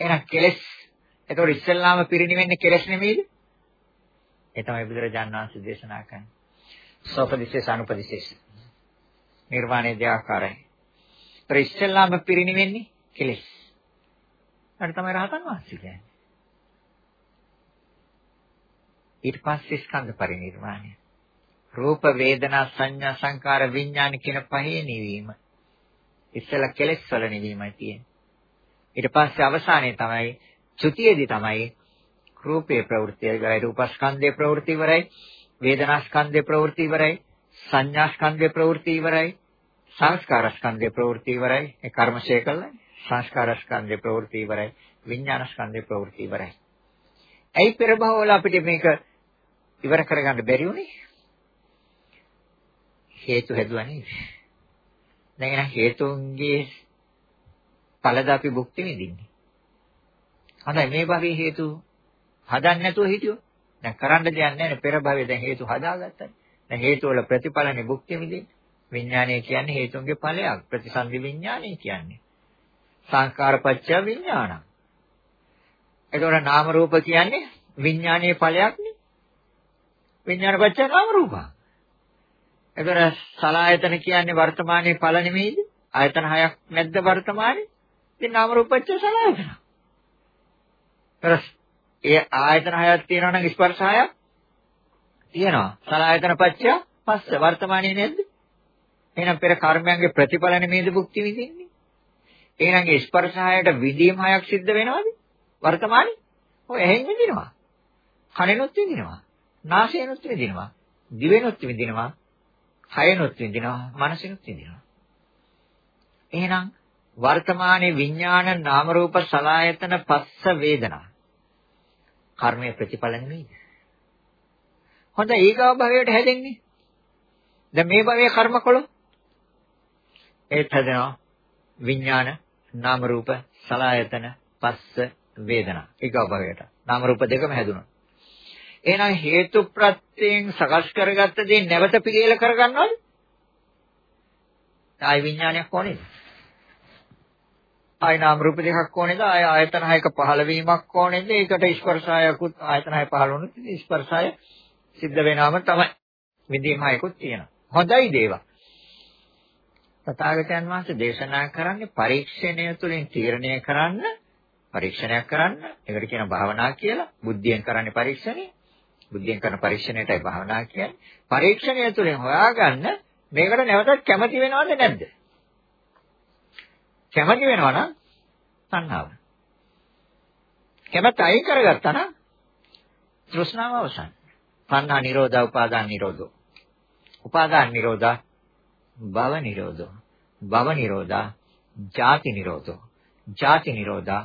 එහෙනම් කෙලස් එතකොට ඉස්සෙල්ලාම පිරිණිවෙන්නේ කෙලස් නෙමෙයිද? ඒ තමයි බුදුරජාණන් වහන්සේ දේශනා කරන්නේ. සෝපදිශේෂ අනුපදිශේෂ. නිර්වාණය දෙආකාරයි. ඒතර ඉස්සෙල්ලාම පිරිණිවෙන්නේ කෙලස්. හරි තමයි රහතන් වහන්සේ කියන්නේ. ඊට පස්සේ ස්කන්ධ පරිනිර්වාණය. රූප වේදනා සංඥා සංකාර විඥාන කියන පහේ නිවීම. ඉස්සෙල්ලා කෙලෙස් වල නිවීමයි තියෙන්නේ. ඊට පස්සේ අවසානයේ තමයි චුතියේදී තමයි රූපේ ප්‍රවෘත්ති ඉවරයි රූපස්කන්ධේ ප්‍රවෘත්ති ඉවරයි වේදනාස්කන්ධේ ප්‍රවෘත්ති ඉවරයි සංඥාස්කන්ධේ ප්‍රවෘත්ති ඉවරයි සංස්කාරස්කන්ධේ ප්‍රවෘත්ති ඉවරයි ඒ කර්මශය කළා සංස්කාරස්කන්ධේ ප්‍රවෘත්ති ඉවරයි විඥානස්කන්ධේ ප්‍රවෘත්ති ඉවරයි ඇයි පෙර භවවල අපිට මේක ඉවර කරගන්න බැරි වුනේ හේතු හැදුවා නේද දැන් එහෙනම් හේතුන්ගේ ඵලද අපි භුක්ති විඳින්නේ. හොඳයි මේ භවයේ හේතු හදන්න නැතුව හිටියෝ. දැන් කරන්න දෙයක් නැහැ පෙර භවයේ දැන් හේතු හදාගත්තා. දැන් හේතු වල ප්‍රතිඵලනේ භුක්ති විඳින්නේ. විඥානය කියන්නේ හේතුන්ගේ ඵලයක්. ප්‍රතිසන්දි විඥානය කියන්නේ. සංකාරපච්චය විඥානං. එතකොට නාම රූප කියන්නේ විඥානයේ ඵලයක්නේ. විඥානපච්චය නාම රූපං. එතකොට සලායතන කියන්නේ වර්තමානයේ ඵල නෙමෙයිද? ආයතන හයක් නැද්ද වර්තමානයේ? ඉතින් නාම රූපච්ච සලායතන. ඒ ආයතන හයක් තියෙනවා නම් ස්පර්ශ හයක් තියෙනවා. සලායතන පච්චය පස්ස වර්තමානයේ නැද්ද? එහෙනම් පෙර කර්මයන්ගේ ප්‍රතිඵල නෙමෙයිද භුක්ති විඳින්නේ? එහෙනම් ඒ ස්පර්ශ හයට විදීම් හයක් සිද්ධ වෙනවද? වර්තමානයේ? ඔය එහෙන් විඳිනවා. කනෙනොත් විඳිනවා. නාසයෙන්ොත් විඳිනවා. දිවෙනොත් විඳිනවා. කයනොත් විඳිනවා මනසිනුත් විඳිනවා. එහෙනම් වර්තමානයේ විඥාන නාම රූප සලායතන පස්ස වේදනා. කර්මයේ ප්‍රතිඵල නෙමෙයිද හොඳ ඊගාව භවයට හැදෙන්නේ. දැන් මේ භවයේ කර්මකොළ ඒත් හැදෙනවා විඥාන නාම රූප සලායතන පස්ස වේදනා. ඊගාව භවයට. නාම රූප දෙකම හැදුණා. එහෙනම් හේතු ප්‍රත්‍යයෙන් සකස් කරගත්ත දේ නැවත පිළියෙල කරගන්නවද? ආය විඥානයක් ඕනේද? ආය නාම රූප දෙකක් ඕනේද? ආය ආයතන හයක පහළ වීමක් ඕනේද? ඒකට ස්පර්ශායකුත් ආයතන හය පහළ වුණොත් ස්පර්ශාය සිද්ධ වෙනවම තමයි. විදීම හයකුත් තියෙනවා. හොඳයි දේවා. තථාගතයන් වහන්සේ දේශනා කරන්නේ පරීක්ෂණය තුළින් තීරණය කරන්න පරීක්ෂණයක් කරන්න. ඒකට කියන භාවනා කියලා. බුද්ධියෙන් කරන්නේ පරීක්ෂණය. බුද්ධියෙන් කරන පරීක්ෂණයටයි භාවනා කියන්නේ. පරීක්ෂණය තුළින් හොයාගන්න මේකට නැවතත් කැමති වෙනවද නැද්ද? කැමති වෙනවා නම් තණ්හාව. කැමැත්ත අයින් කරගත්තා නම් තෘෂ්ණාව අවසන්. තණ්හා නිරෝධා උපාදාන නිරෝධෝ. උපාදාන නිරෝධා භව නිරෝධෝ. භව නිරෝධා ජාති නිරෝධෝ. ජාති නිරෝධා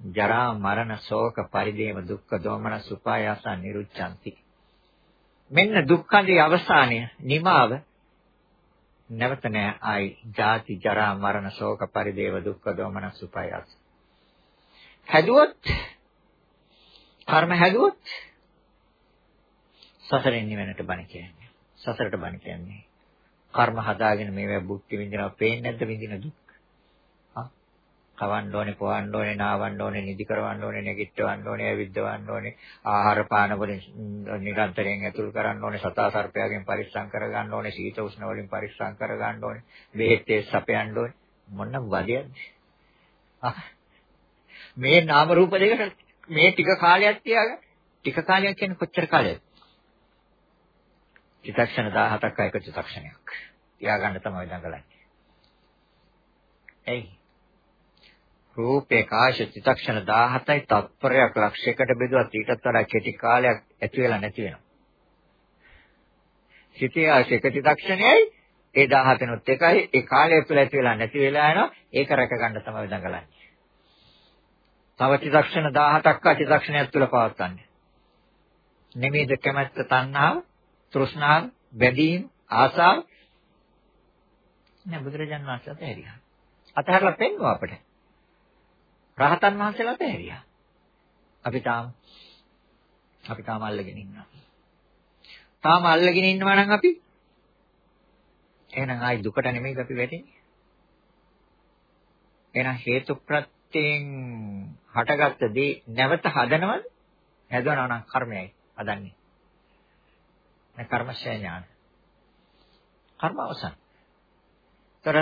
ජරා මරණ ශෝක පරිදේව දුක්ඛ දෝමන සුපායාස නිරුච්ඡanti. මෙන්න දුක්ඛන්ගේ අවසානය නිමාව නැවත නෑ ආයි ජාති ජරා මරණ ශෝක පරිදේව දුක්ඛ දෝමන සුපායාස. හැදුවොත් කර්ම හැදුවොත් සසරෙන් නිවෙනට බණ කියන්නේ. සසරට බණ කියන්නේ. කර්ම හදාගෙන මේවා භුක්ති විඳිනවා පේන්නේ නැද්ද විඳින දුක්? හා? කවන්න ඕනේ, පොවන්න ඕනේ, නාවන්න ඕනේ, නිදි කරවන්න ඕනේ, නැගිටවන්න ඕනේ, ඇවිද්දවන්න ඕනේ, ආහාර පාන වලින් නිරන්තරයෙන් ඇතුල් කරන්න ඕනේ, සතා සර්පයාගෙන් පරිස්සම් කරගන්න ඕනේ, සීත උෂ්ණ වලින් පරිස්සම් කරගන්න ඕනේ, බෙහෙත් ඒ සපයන්න ඕනේ. මොන වදයක්ද? මේ නාම රූප දෙකට මේ ටික කාලයක් තියාගන්න. ටික කාලයක් කියන්නේ කොච්චර කාලයක්ද? චිත්තක්ෂණ 17ක් එක චිත්තක්ෂණයක්. තියාගන්න තමයි දඟලන්නේ. එයි. රූපේ කාශ චිත්තක්ෂණ 17යි තත්පරයක් ලක්ෂයකට බෙදුවත් ඊටත් වඩා කෙටි කාලයක් ඇති වෙලා නැති වෙනවා. සිතේ ආශයක චිත්තක්ෂණයයි ඒ 17 නුත් එකයි ඒ කාලය තුළ ඇති වෙලා නැති වෙලා යනවා ඒක රැක ගන්න තමයි දඟලන්නේ. තව චිත්තක්ෂණ 17ක් චිත්තක්ෂණයක් තුළ පවත්වන්නේ. නෙමෙයිද කැමැත්ත තණ්හාව තෘෂ්ණාව, බැඳීම්, ආසාව නෑ බුදුරජාණන් වහන්සේ අතහැරියා. අතහැරලා පෙන්වුවා අපට. රහතන් වහන්සේලා අතහැරියා. අපි තාම අපි තාම අල්ලගෙන ඉන්නවා. තාම අල්ලගෙන ඉන්නවා නම් අපි එහෙනම් ආයි දුකට නෙමෙයි අපි වැටෙන්නේ. එහෙනම් හේතු ප්‍රත්‍යයෙන් හටගත්ත දේ නැවත හදනවද? හැදවනවා නම් කර්මයයි හදන්නේ. මේ කර්මශය ඥාන. කර්ම අවසන්. ତර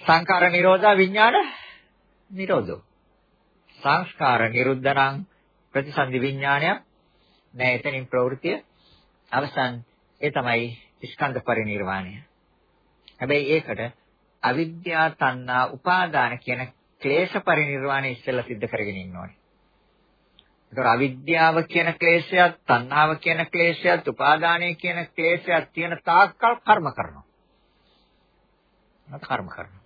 සංකාර නිරෝධා විඥාන නිරෝධෝ. සංස්කාර නිරුද්ධනම් ප්‍රතිසන්දි විඥානය නෑ එතනින් ප්‍රවෘතිය අවසන් ඒ තමයි ස්කන්ධ පරිනිර්වාණය. හැබැයි ඒකට අවිද්‍යා තණ්හා උපාදාන කියන ක්ලේශ පරිනිර්වාණය ඉස්සෙල්ලා සිද්ධ කරගෙන ඉන්න ඕනේ. ඒතර අවිද්‍යාව කියන ක්ලේශයත්, තණ්හාව කියන ක්ලේශයත්, උපාදානය කියන ක්ලේශයත් තියෙන තාක්කල් කර්ම කරනවා. මත කර්ම කරනවා.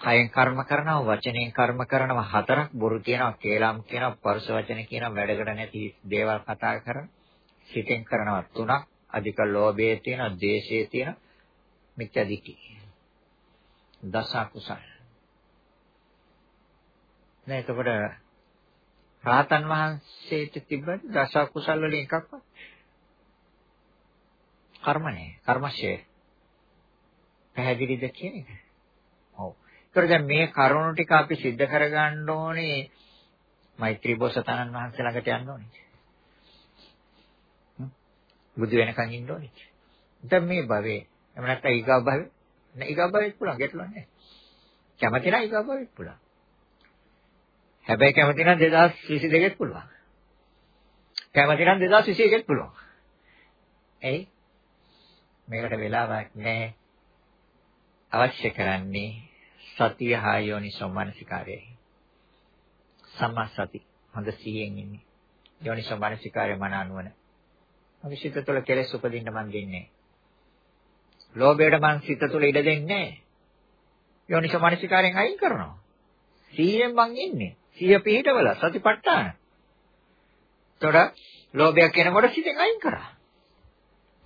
කයෙන් කර්ම කරනවා, වචනයෙන් කර්ම කරනවා හතරක්, බොරු කියනවා, කේලම් කියනවා, පරුස වචන කියනවා, වැඩකට නැති දේවල් කතා කරනවා. සිතෙන් කරනවා තුනක්, අධික ලෝභයේ තියෙනවා, ද්වේෂයේ තියෙනවා, මිත්‍යා දිට්ඨි. දස කුසල. නෑ එතකොට රාතන් වහන්සේට තිබ්බද දස කුසල් වලින් එකක්වත්? කර්මනේ, කර්මශය. පැහැදිලිද කියන එක? ඔව්. ඒතර දැන් මේ කරුණු ටික අපි सिद्ध කරගන්න ඕනේ මෛත්‍රී බෝසතාණන් වහන්සේ ළඟට යන්න ඕනේ. බුදු වෙනකන් ඉන්න ඕනේ. දැන් මේ භවයේ එහෙම නැත්නම් ඊගා භවයේ නෑ ඊගා භවෙත් පුළුවන් ගැටලුවක් නෑ. කැමති නම් ඊගා භවෙත් පුළුවන්. හැබැයි කැමති නම් 2022ත් පුළුවන්. කැමති නම් 2021ත් පුළුවන්. එයි මේකට වෙලාවක් නැහැ. අවශ්‍ය කරන්නේ සතිය හා යෝනිසෝ මනසිකාරයයි. සම්මා සති හොඳ සිහියෙන් ඉන්නේ. යෝනිසෝ මනසිකාරය මන අනුවන. අවිසිත තුළ කෙලෙස් උපදින්න මන් දෙන්නේ නැහැ. ලෝභයට මං සිත තුළ ඉඩ දෙන්නේ නැහැ. යෝනිසෝ මනසිකාරයෙන් අයින් කරනවා. සිහියෙන් මං ඉන්නේ. සිහිය පිහිටවල සතිපට්ඨාන. එතකොට ලෝභයක් එනකොට සිතෙන් අයින් කරා.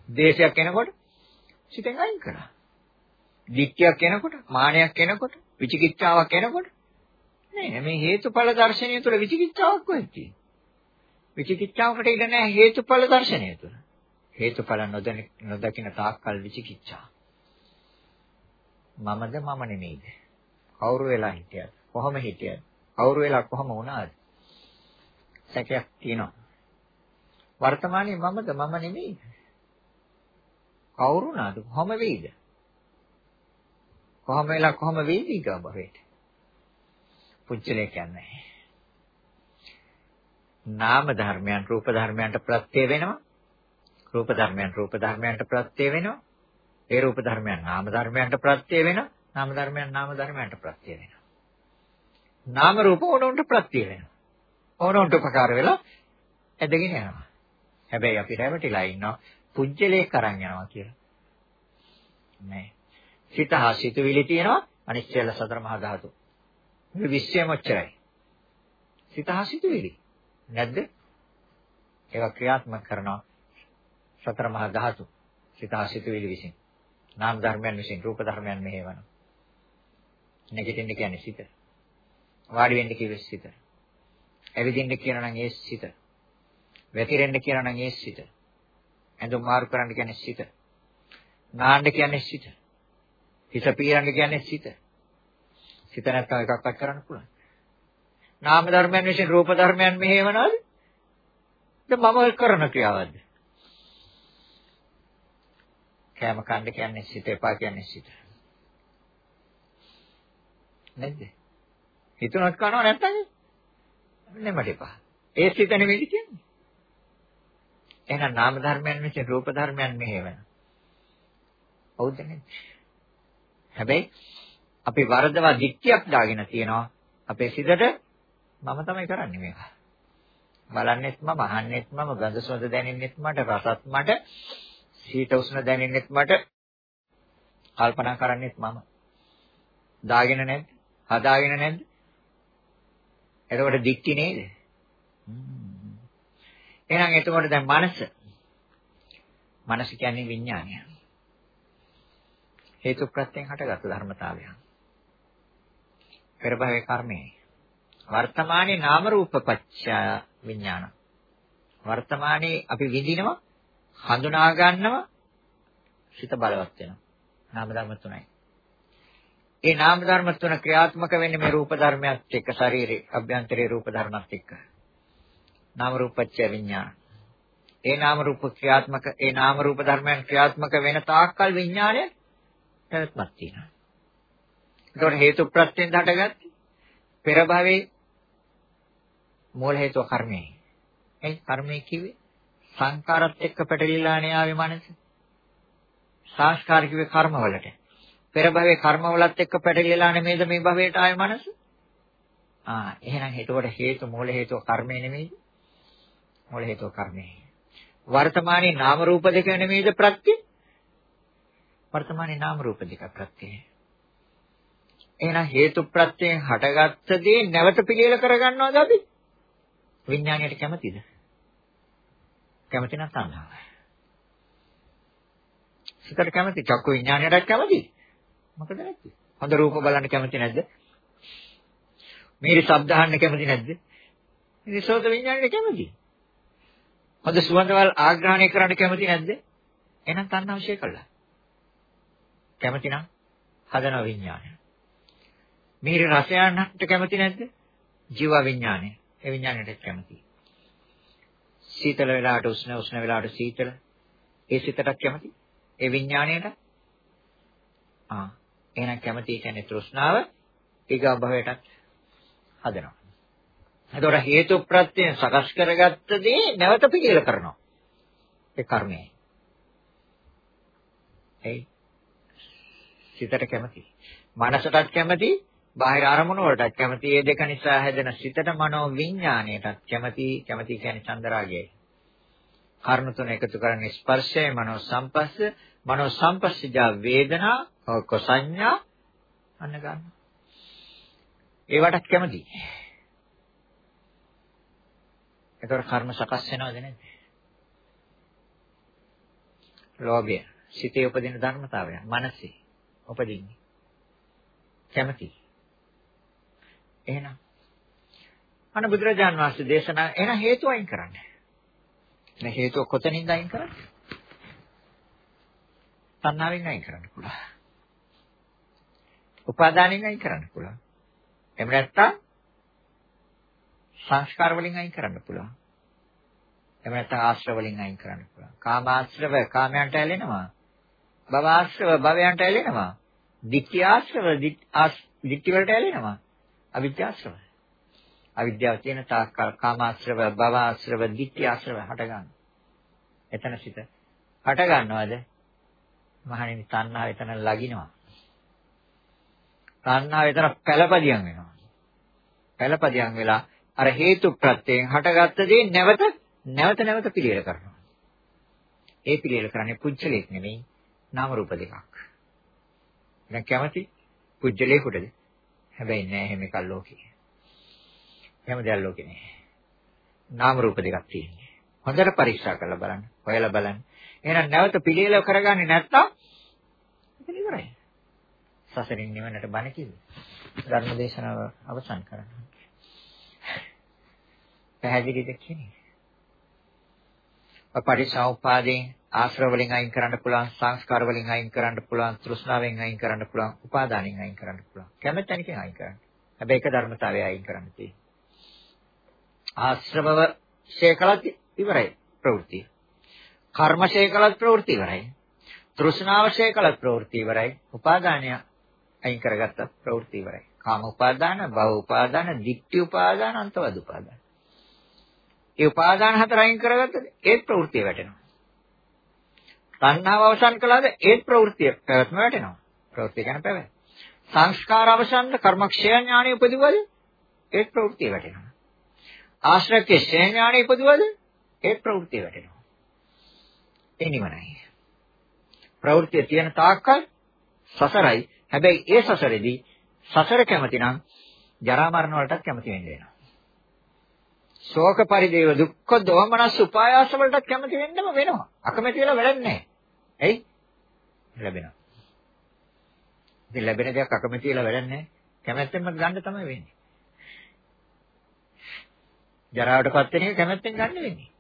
දේශයක් එනකොට සිතෙන් අයින් කරා. දික්කයක් එනකොට, මානයක් එනකොට, විචිකිච්ඡාවක් එනකොට නෑ මේ හේතුඵල දර්ශනය තුළ විචිකිච්ඡාවක් වෙන්නේ. විචිකිච්ඡාවකට ඉඩ නැහැ හේතුඵල දර්ශනය තුළ. හේතුඵල නොදකින තාක්කල් විචිකිච්ඡා. මමද මම නෙමෙයිද? කවුරු වෙලා හිටියද? කොහොම හිටියද? කවුරු වෙලා කොහම වුණාද? සැකයක් තියෙනවා. වර්තමානයේ මමද මම නෙමෙයි. කවුරු නාද කොහම වෙයිද? කොහම වෙලා කොහම වෙයිද ඊගබරේට? පුච්චලේ කියන්නේ. නාම ධර්මයන් රූප ධර්මයන්ට ප්‍රත්‍ය වෙනවා. රූප ධර්මයන් රූප ධර්මයන්ට ප්‍රත්‍ය වෙනවා. ඒ රූප ධර්මයන් නාම ධර්මයන්ට ප්‍රත්‍ය වෙනවා. නාම ධර්මයන් නාම ධර්මයන්ට ප්‍රත්‍ය වෙනවා. නාම රූප උණුන්ට ප්‍රත්‍ය වෙනවා. ඕනොන්ට උපකාර වෙලා ඇදගෙන යනවා. හැබැයි අපි රැවටිලා ඉන්නවා පුජ්‍යලේ කරන් යනවා කියලා. නෑ. සිත හා සිතුවිලි තියෙනවා අනිත්‍යල සතර මහා ධාතු. මේ විශ්වයම ඔච්චරයි. සිත හා සිතුවිලි. නැද්ද? ඒවා ක්‍රියාත්මක කරනවා සතර මහා ධාතු. සිත හා සිතුවිලි විසින්. නාම ධර්මයන් විසින් රූප ධර්මයන් මෙහෙවනවා. නැගිටින්න කියන්නේ සිත. වාඩි වෙන්න කිව්වෙ සිත. ඇවිදින්න කියනවා නම් ඒ සිත. වැතිරෙන්න කියනවා නම් ඒ සිත. ඇඳුම් මාරු කරන්න කියන්නේ සිත. නාන්න කියන්නේ සිත. හිත පීරන්න කියන්නේ සිත. සිත නැත්තම් එකක්වත් කරන්න පුළුවන්. නාම ධර්මයන් විසින් රූප ධර්මයන් මෙහෙවනවාද? මම කරන ක්‍රියාවක්ද? කෑම කන්න කියන්නේ සිත එපා කියන්නේ සිත. නැද්ද? හිතුණත් කනවා නැත්තම් නෙමෙට එපා. ඒ සිත නෙමෙයි කියන්නේ. එහෙනම් නාම ධර්මයන් විසින් රූප ධර්මයන් මෙහෙවන. හවුද නැද්ද? හැබැයි අපි වරදවා දික්තියක් දාගෙන තියනවා අපේ සිතට මම තමයි කරන්නේ මේක. බලන්නෙත් මම අහන්නෙත් මම ගඳ සුවඳ දැනෙන්නෙත් මට රසත් මට සීත උෂ්ණ දැනෙන්නෙත් මට කල්පනා කරන්නෙත් මම. දාගෙන නැද්ද? හදාගෙන නැද්ද? එතකොට දික්ටි නේද? එහෙනම් එතකොට දැන් මනස මනස කියන්නේ විඥානය. හේතු ප්‍රත්‍යයෙන් හටගත් ධර්මතාවය. පෙර භවයේ කර්මය. වර්තමානයේ නාම රූප පත්‍ය විඥාන. වර්තමානයේ අපි විඳිනවා හඳුනා ගන්නවා සිත බලවත් වෙනවා. නාම ධර්ම තුනයි. ඒ නාම ධර්ම තුන ක්‍රියාත්මක වෙන්නේ මේ රූප ධර්මයක් එක්ක ශරීරේ අභ්‍යන්තරේ රූප ධර්මයක් එක්ක. නාම රූපච්ච විඥාන. ඒ නාම රූප ක්‍රියාත්මක ඒ නාම රූප ධර්මයන් ක්‍රියාත්මක වෙන තාක්කල් විඥාණය පැවැත්මක් තියෙනවා. ඒකට හේතු ප්‍රත්‍යයෙන් හටගත්තේ පෙර භවයේ මූල හේතුව කර්මයයි. ඒ කර්මය කිව්වේ සංකාරත් එක්ක පැටලිලානේ ආවේ මනස. සංස්කාර කිව්වේ කර්මවලට. පෙර භවයේ කර්මවලත් එක්ක පැටලිලා නෙමෙයිද මේ භවයට ආවේ මනස? ආ එහෙනම් එතකොට හේතු මූල හේතුව කර්මය නෙමෙයිද? මූල හේතුව කර්මය. වර්තමානයේ නාම රූප දෙක නෙමෙයිද ප්‍රත්‍ය? වර්තමානයේ නාම රූප දෙක ප්‍රත්‍යය. එහෙනම් හේතු ප්‍රත්‍යයෙන් හටගත්ත දේ නැවත පිළියෙල කරගන්නවද අපි? විඥාණයට කැමතිද? කැමති නම් තණ්හාව. සිතට කැමති චක්කු විඥාණයට කැමති. මොකද නැත්තේ? හොඳ රූප බලන්න කැමති නැද්ද? මේරි ශබ්ද අහන්න කැමති නැද්ද? මේ සෝත විඥාණයට කැමති. හොඳ සුවඳවල් ආග්‍රහණය කරන්න කැමති නැද්ද? එහෙනම් තණ්හාව ශේ කළා. කැමති නම් හදන විඥානය. මේරි රසයන්ට කැමති නැද්ද? ජීව විඥානය. ඒ විඥානයට කැමතියි. සීතල වෙලාවට උෂ්ණ උෂ්ණ වෙලාවට සීතල ඒ සිතටත් කැමති ඒ විඥාණයට ආ එහෙනම් කැමති කියන්නේ තෘෂ්ණාව ඊගා භවයටත් හදනවා එතකොට හේතු ප්‍රත්‍යයෙන් සකස් කරගත්ත දේ නැවත පිළිල කරනවා ඒ කර්මයයි ඒ සිතට කැමති මනසටත් කැමති බාහිර අරමුණු වලටත් කැමති. මේ දෙක නිසා හැදෙන සිතට මනෝ විඥාණයටත් කැමති. කැමති කියන්නේ චන්දරාගයයි. කර්ණ තුන එකතු කරන්නේ ස්පර්ශය, මනෝ සංපස්ස, මනෝ සංපස්සජා වේදනා, කොසඤ්ඤා අන්න ගන්න. ඒවටත් කැමති. ඒතර කර්ම සකස් වෙනවද නැද්ද? ලෝභය, සිතේ උපදින ධර්මතාවය, මනසේ උපදින්නේ. කැමති. එහෙනම් අන බුදුරජාන් වහන්සේ දේශනා එහෙනම් හේතු අයින් කරන්න. මේ හේතුව කොතනින්ද අයින් කරන්නේ? තණ්හාවෙන් අයින් කරන්න පුළුවන්. උපාදානෙන් අයින් කරන්න පුළුවන්. එහෙම නැත්නම් සංස්කාර වලින් අයින් කරන්න පුළුවන්. එහෙම නැත්නම් ආශ්‍රව වලින් අයින් කරන්න පුළුවන්. කාමාශ්‍රව කාමයන්ට ඇලෙනවා. භවආශ්‍රව භවයන්ට ඇලෙනවා. Ditthi ආශ්‍රව ditthi වලට ඇලෙනවා. අවිද්‍යාශ්‍රව. අවිද්‍යාව තියෙන තාක්කල් කාමාශ්‍රව, භවආශ්‍රව, ditthිආශ්‍රව හට ගන්නවා. එතන සිට හට ගන්නවද? මහණෙනි තණ්හාව එතන ලගිනවා. තණ්හාව එතන පළපදියම් වෙනවා. පළපදියම් වෙලා අර හේතු ප්‍රත්‍යයෙන් හටගත්ත දේ නැවත නැවත නැවත පිළියෙල කරනවා. ඒ පිළියෙල කරන්නේ පුජ්‍යලයක් නෙමෙයි නාම රූප දෙකක්. දැන් කැමති පුජ්‍යලයකටද? හැබැයි නෑ එහෙම එකක් ලෝකේ. එහෙම දෙයක් ලෝකේ නෑ. නාම රූප දෙකක් තියෙන්නේ. හොඳට පරීක්ෂා කරලා බලන්න. හොයලා බලන්න. එහෙනම් නැවත පිළියෙල කරගන්නේ නැත්තම් ඉතින් ඉවරයි. සසරින් නිවනට බණ කිව්වේ. ධර්ම දේශනාව අවසන් කරන්න. පැහැදිලිද කියන්නේ? පටිච්චසමුප්පාදයෙන් ආශ්‍රව වලින් අයින් කරන්න පුළුවන් සංස්කාර වලින් අයින් කරන්න පුළුවන් තෘෂ්ණාවෙන් අයින් කරන්න පුළුවන් උපාදානෙන් අයින් කරන්න පුළුවන් කැමැත්තෙන් අයින් කරන්න. හැබැයි ඒක ධර්මතාවය අයින් කරන්න තියෙන්නේ. ආශ්‍රවව ශේකලත් ඉවරයි ප්‍රවෘත්තිය. කර්ම ශේකලත් ප්‍රවෘත්ති ඉවරයි. තෘෂ්ණාව ශේකලත් ප්‍රවෘත්ති ඉවරයි. උපාදානය අයින් කරගත්ත ප්‍රවෘත්ති ඉවරයි. කාම උපාදාන, භව උපාදාන, ditthi උපාදාන, අන්තවද උපාදාන. ඒ උපාදාන හතර අයින් කරගත්තද ඒත් ප්‍රවෘත්තිය වැටෙනවා. තණ්හාව අවසන් කළාද ඒත් ප්‍රවෘත්තිය පැවැත්ම වැටෙනවා. ප්‍රවෘත්තිය ගැන පැවැත්. සංස්කාර අවසන්ද කර්මක්ෂය ඥානෙ උපදිවද ඒත් ප්‍රවෘත්තිය වැටෙනවා. ආශ්‍රකේ ක්ෂය ඥානෙ උපදිවද ඒත් ප්‍රවෘත්තිය වැටෙනවා. ඒ නිවනයි. ප්‍රවෘත්තිය තියෙන තාක්කල් සසරයි. හැබැයි ඒ සසරේදී සසර කැමති නම් ජරා මරණ වලටත් කැමති වෙන්න වෙනවා. ශෝක පරිදේව දුක්ඛ දෝමනස් උපායාස වලට කැමති වෙන්නම වෙනවා. අකමැති වෙලා වැඩක් නැහැ. ඇයි? ලැබෙනවා. ඉතින් ලැබෙන දෙයක් අකමැති වෙලා වැඩක් නැහැ. කැමැත්තෙන්ම ගන්න තමයි වෙන්නේ. ජරාවටපත් වෙන එක කැමැත්තෙන් ගන්න වෙන්නේ.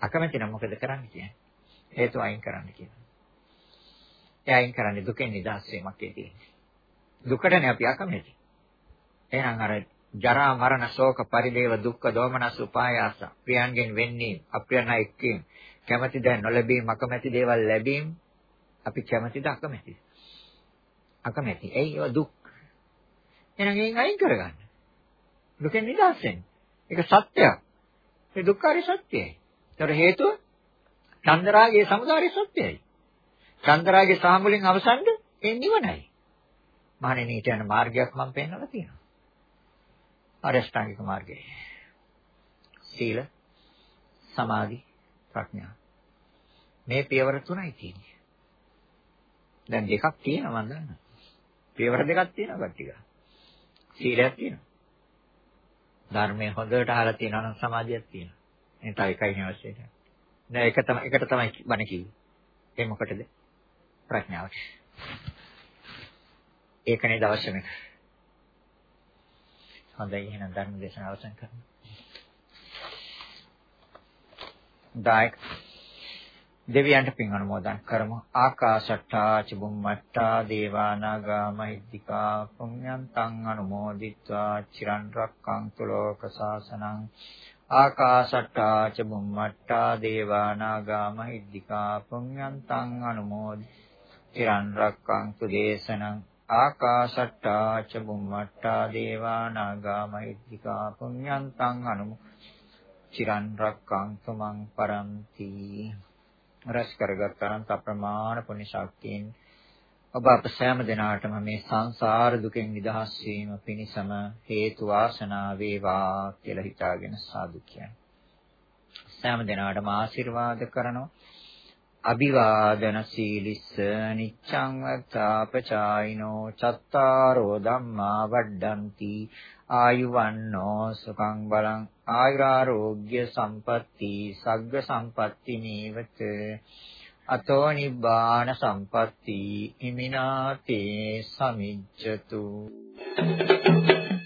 අකමැති නම් මොකද කරන්නේ කියන්නේ? හේතු අයින් කරන්න කියනවා. ඒ අයින් කරන්නේ දුකෙන් නිදහස් වීමක් තියෙන්නේ. දුකටනේ අපි අකමැති. එහෙනම් අර ජරා මරණ ශෝක පරිදේව දුක්ඛ දෝමනස් උපායාස ප්‍රියංගෙන් වෙන්නේ අප්‍රියන එක්කීම් කැමැති දෑ නොලැබීම අකමැති දේවල් ලැබීම අපි කැමැතිද අකමැතිද? අකමැති. එයි ඒවා දුක්? එහෙනම් එයින් අයින් කරගන්න. දුකෙන් නිදහස් වෙන්න. ඒක සත්‍යයක්. ඒ දුක්ඛාරි සත්‍යයි ඒතර හේතුව චන්දරාගයේ සමුදාරි සත්‍යයි චන්දරාගයේ සාමුලින් අවසන්ද ඒ නිවනයි. මහණෙනි ඊට යන මාර්ගයක් මම පෙන්වලා තියෙනවා. අරියෂ්ඨාංගික මාර්ගය. සීල, සමාධි, ප්‍රඥා. මේ පියවර තුනයි තියෙන්නේ. දැන් දෙකක් තියෙනවා මම දන්නවා. පියවර දෙකක් තියෙනවා කට්ටිය. සීලයක් තියෙනවා. ධර්මයේ හොඳට අහලා තියෙනවා නම් සමාධියක් තියෙනවා. මේ තව එකයි නෙවසෙට. දැන් එක තමයි එකට තමයි බණ කිව්වේ. ඒ මොකටද? ප්‍රඥාවට. ඒකනේ අවශ්‍යම එක. හොඳයි එහෙනම් ධර්ම දේශනාව අවසන් කරමු. දායක දෙවියන්ට පින් අනුමෝදන් කරමු. ආකාශට්ටා චුම්මට්ටා දේවානාගා මහිද්దికා පුඤ්ඤන්තං අනුමෝදිත්වා චිරන් රක්ඛන්තු ලෝක සාසනං. ආකාශට්ටා චුම්මට්ටා දේවානාගා මහිද්దికා පුඤ්ඤන්තං අනුමෝදිත්වා තිරන් රක්කන්තු දේශනං ආකාශට්ටා ච බුම්මට්ටා දේවා නාගා මහිද්దికා පුඤ්ඤන්තං අනුමෝ චිරන් රක්කන්තු මං පරන්ති රස කරගත් අනන්ත අප්‍රමාණ පුණ්‍ය ශක්තියෙන් ඔබ අප සෑම දිනාටම මේ සංසාර දුකෙන් නිදහස් වීම පිණිසම හේතු වාසනා වේවා කියලා හිතාගෙන සාදු කියන්නේ. සෑම දිනාටම ආශිර්වාද කරනවා අභිවාදන සීලිස්ස නිච්ඡං වත්තාපචායිනෝ චත්තාරෝ ධම්මා වඩ්ඩಂತಿ ආයුවන්නෝ සුඛං බලං ආයුරාෝග්‍ය සම්පatti සග්ග සම්පatti නීවත අතෝ නිබ්බාන සම්පatti හිමිනාතේ සමිජ්ජතු Thank you.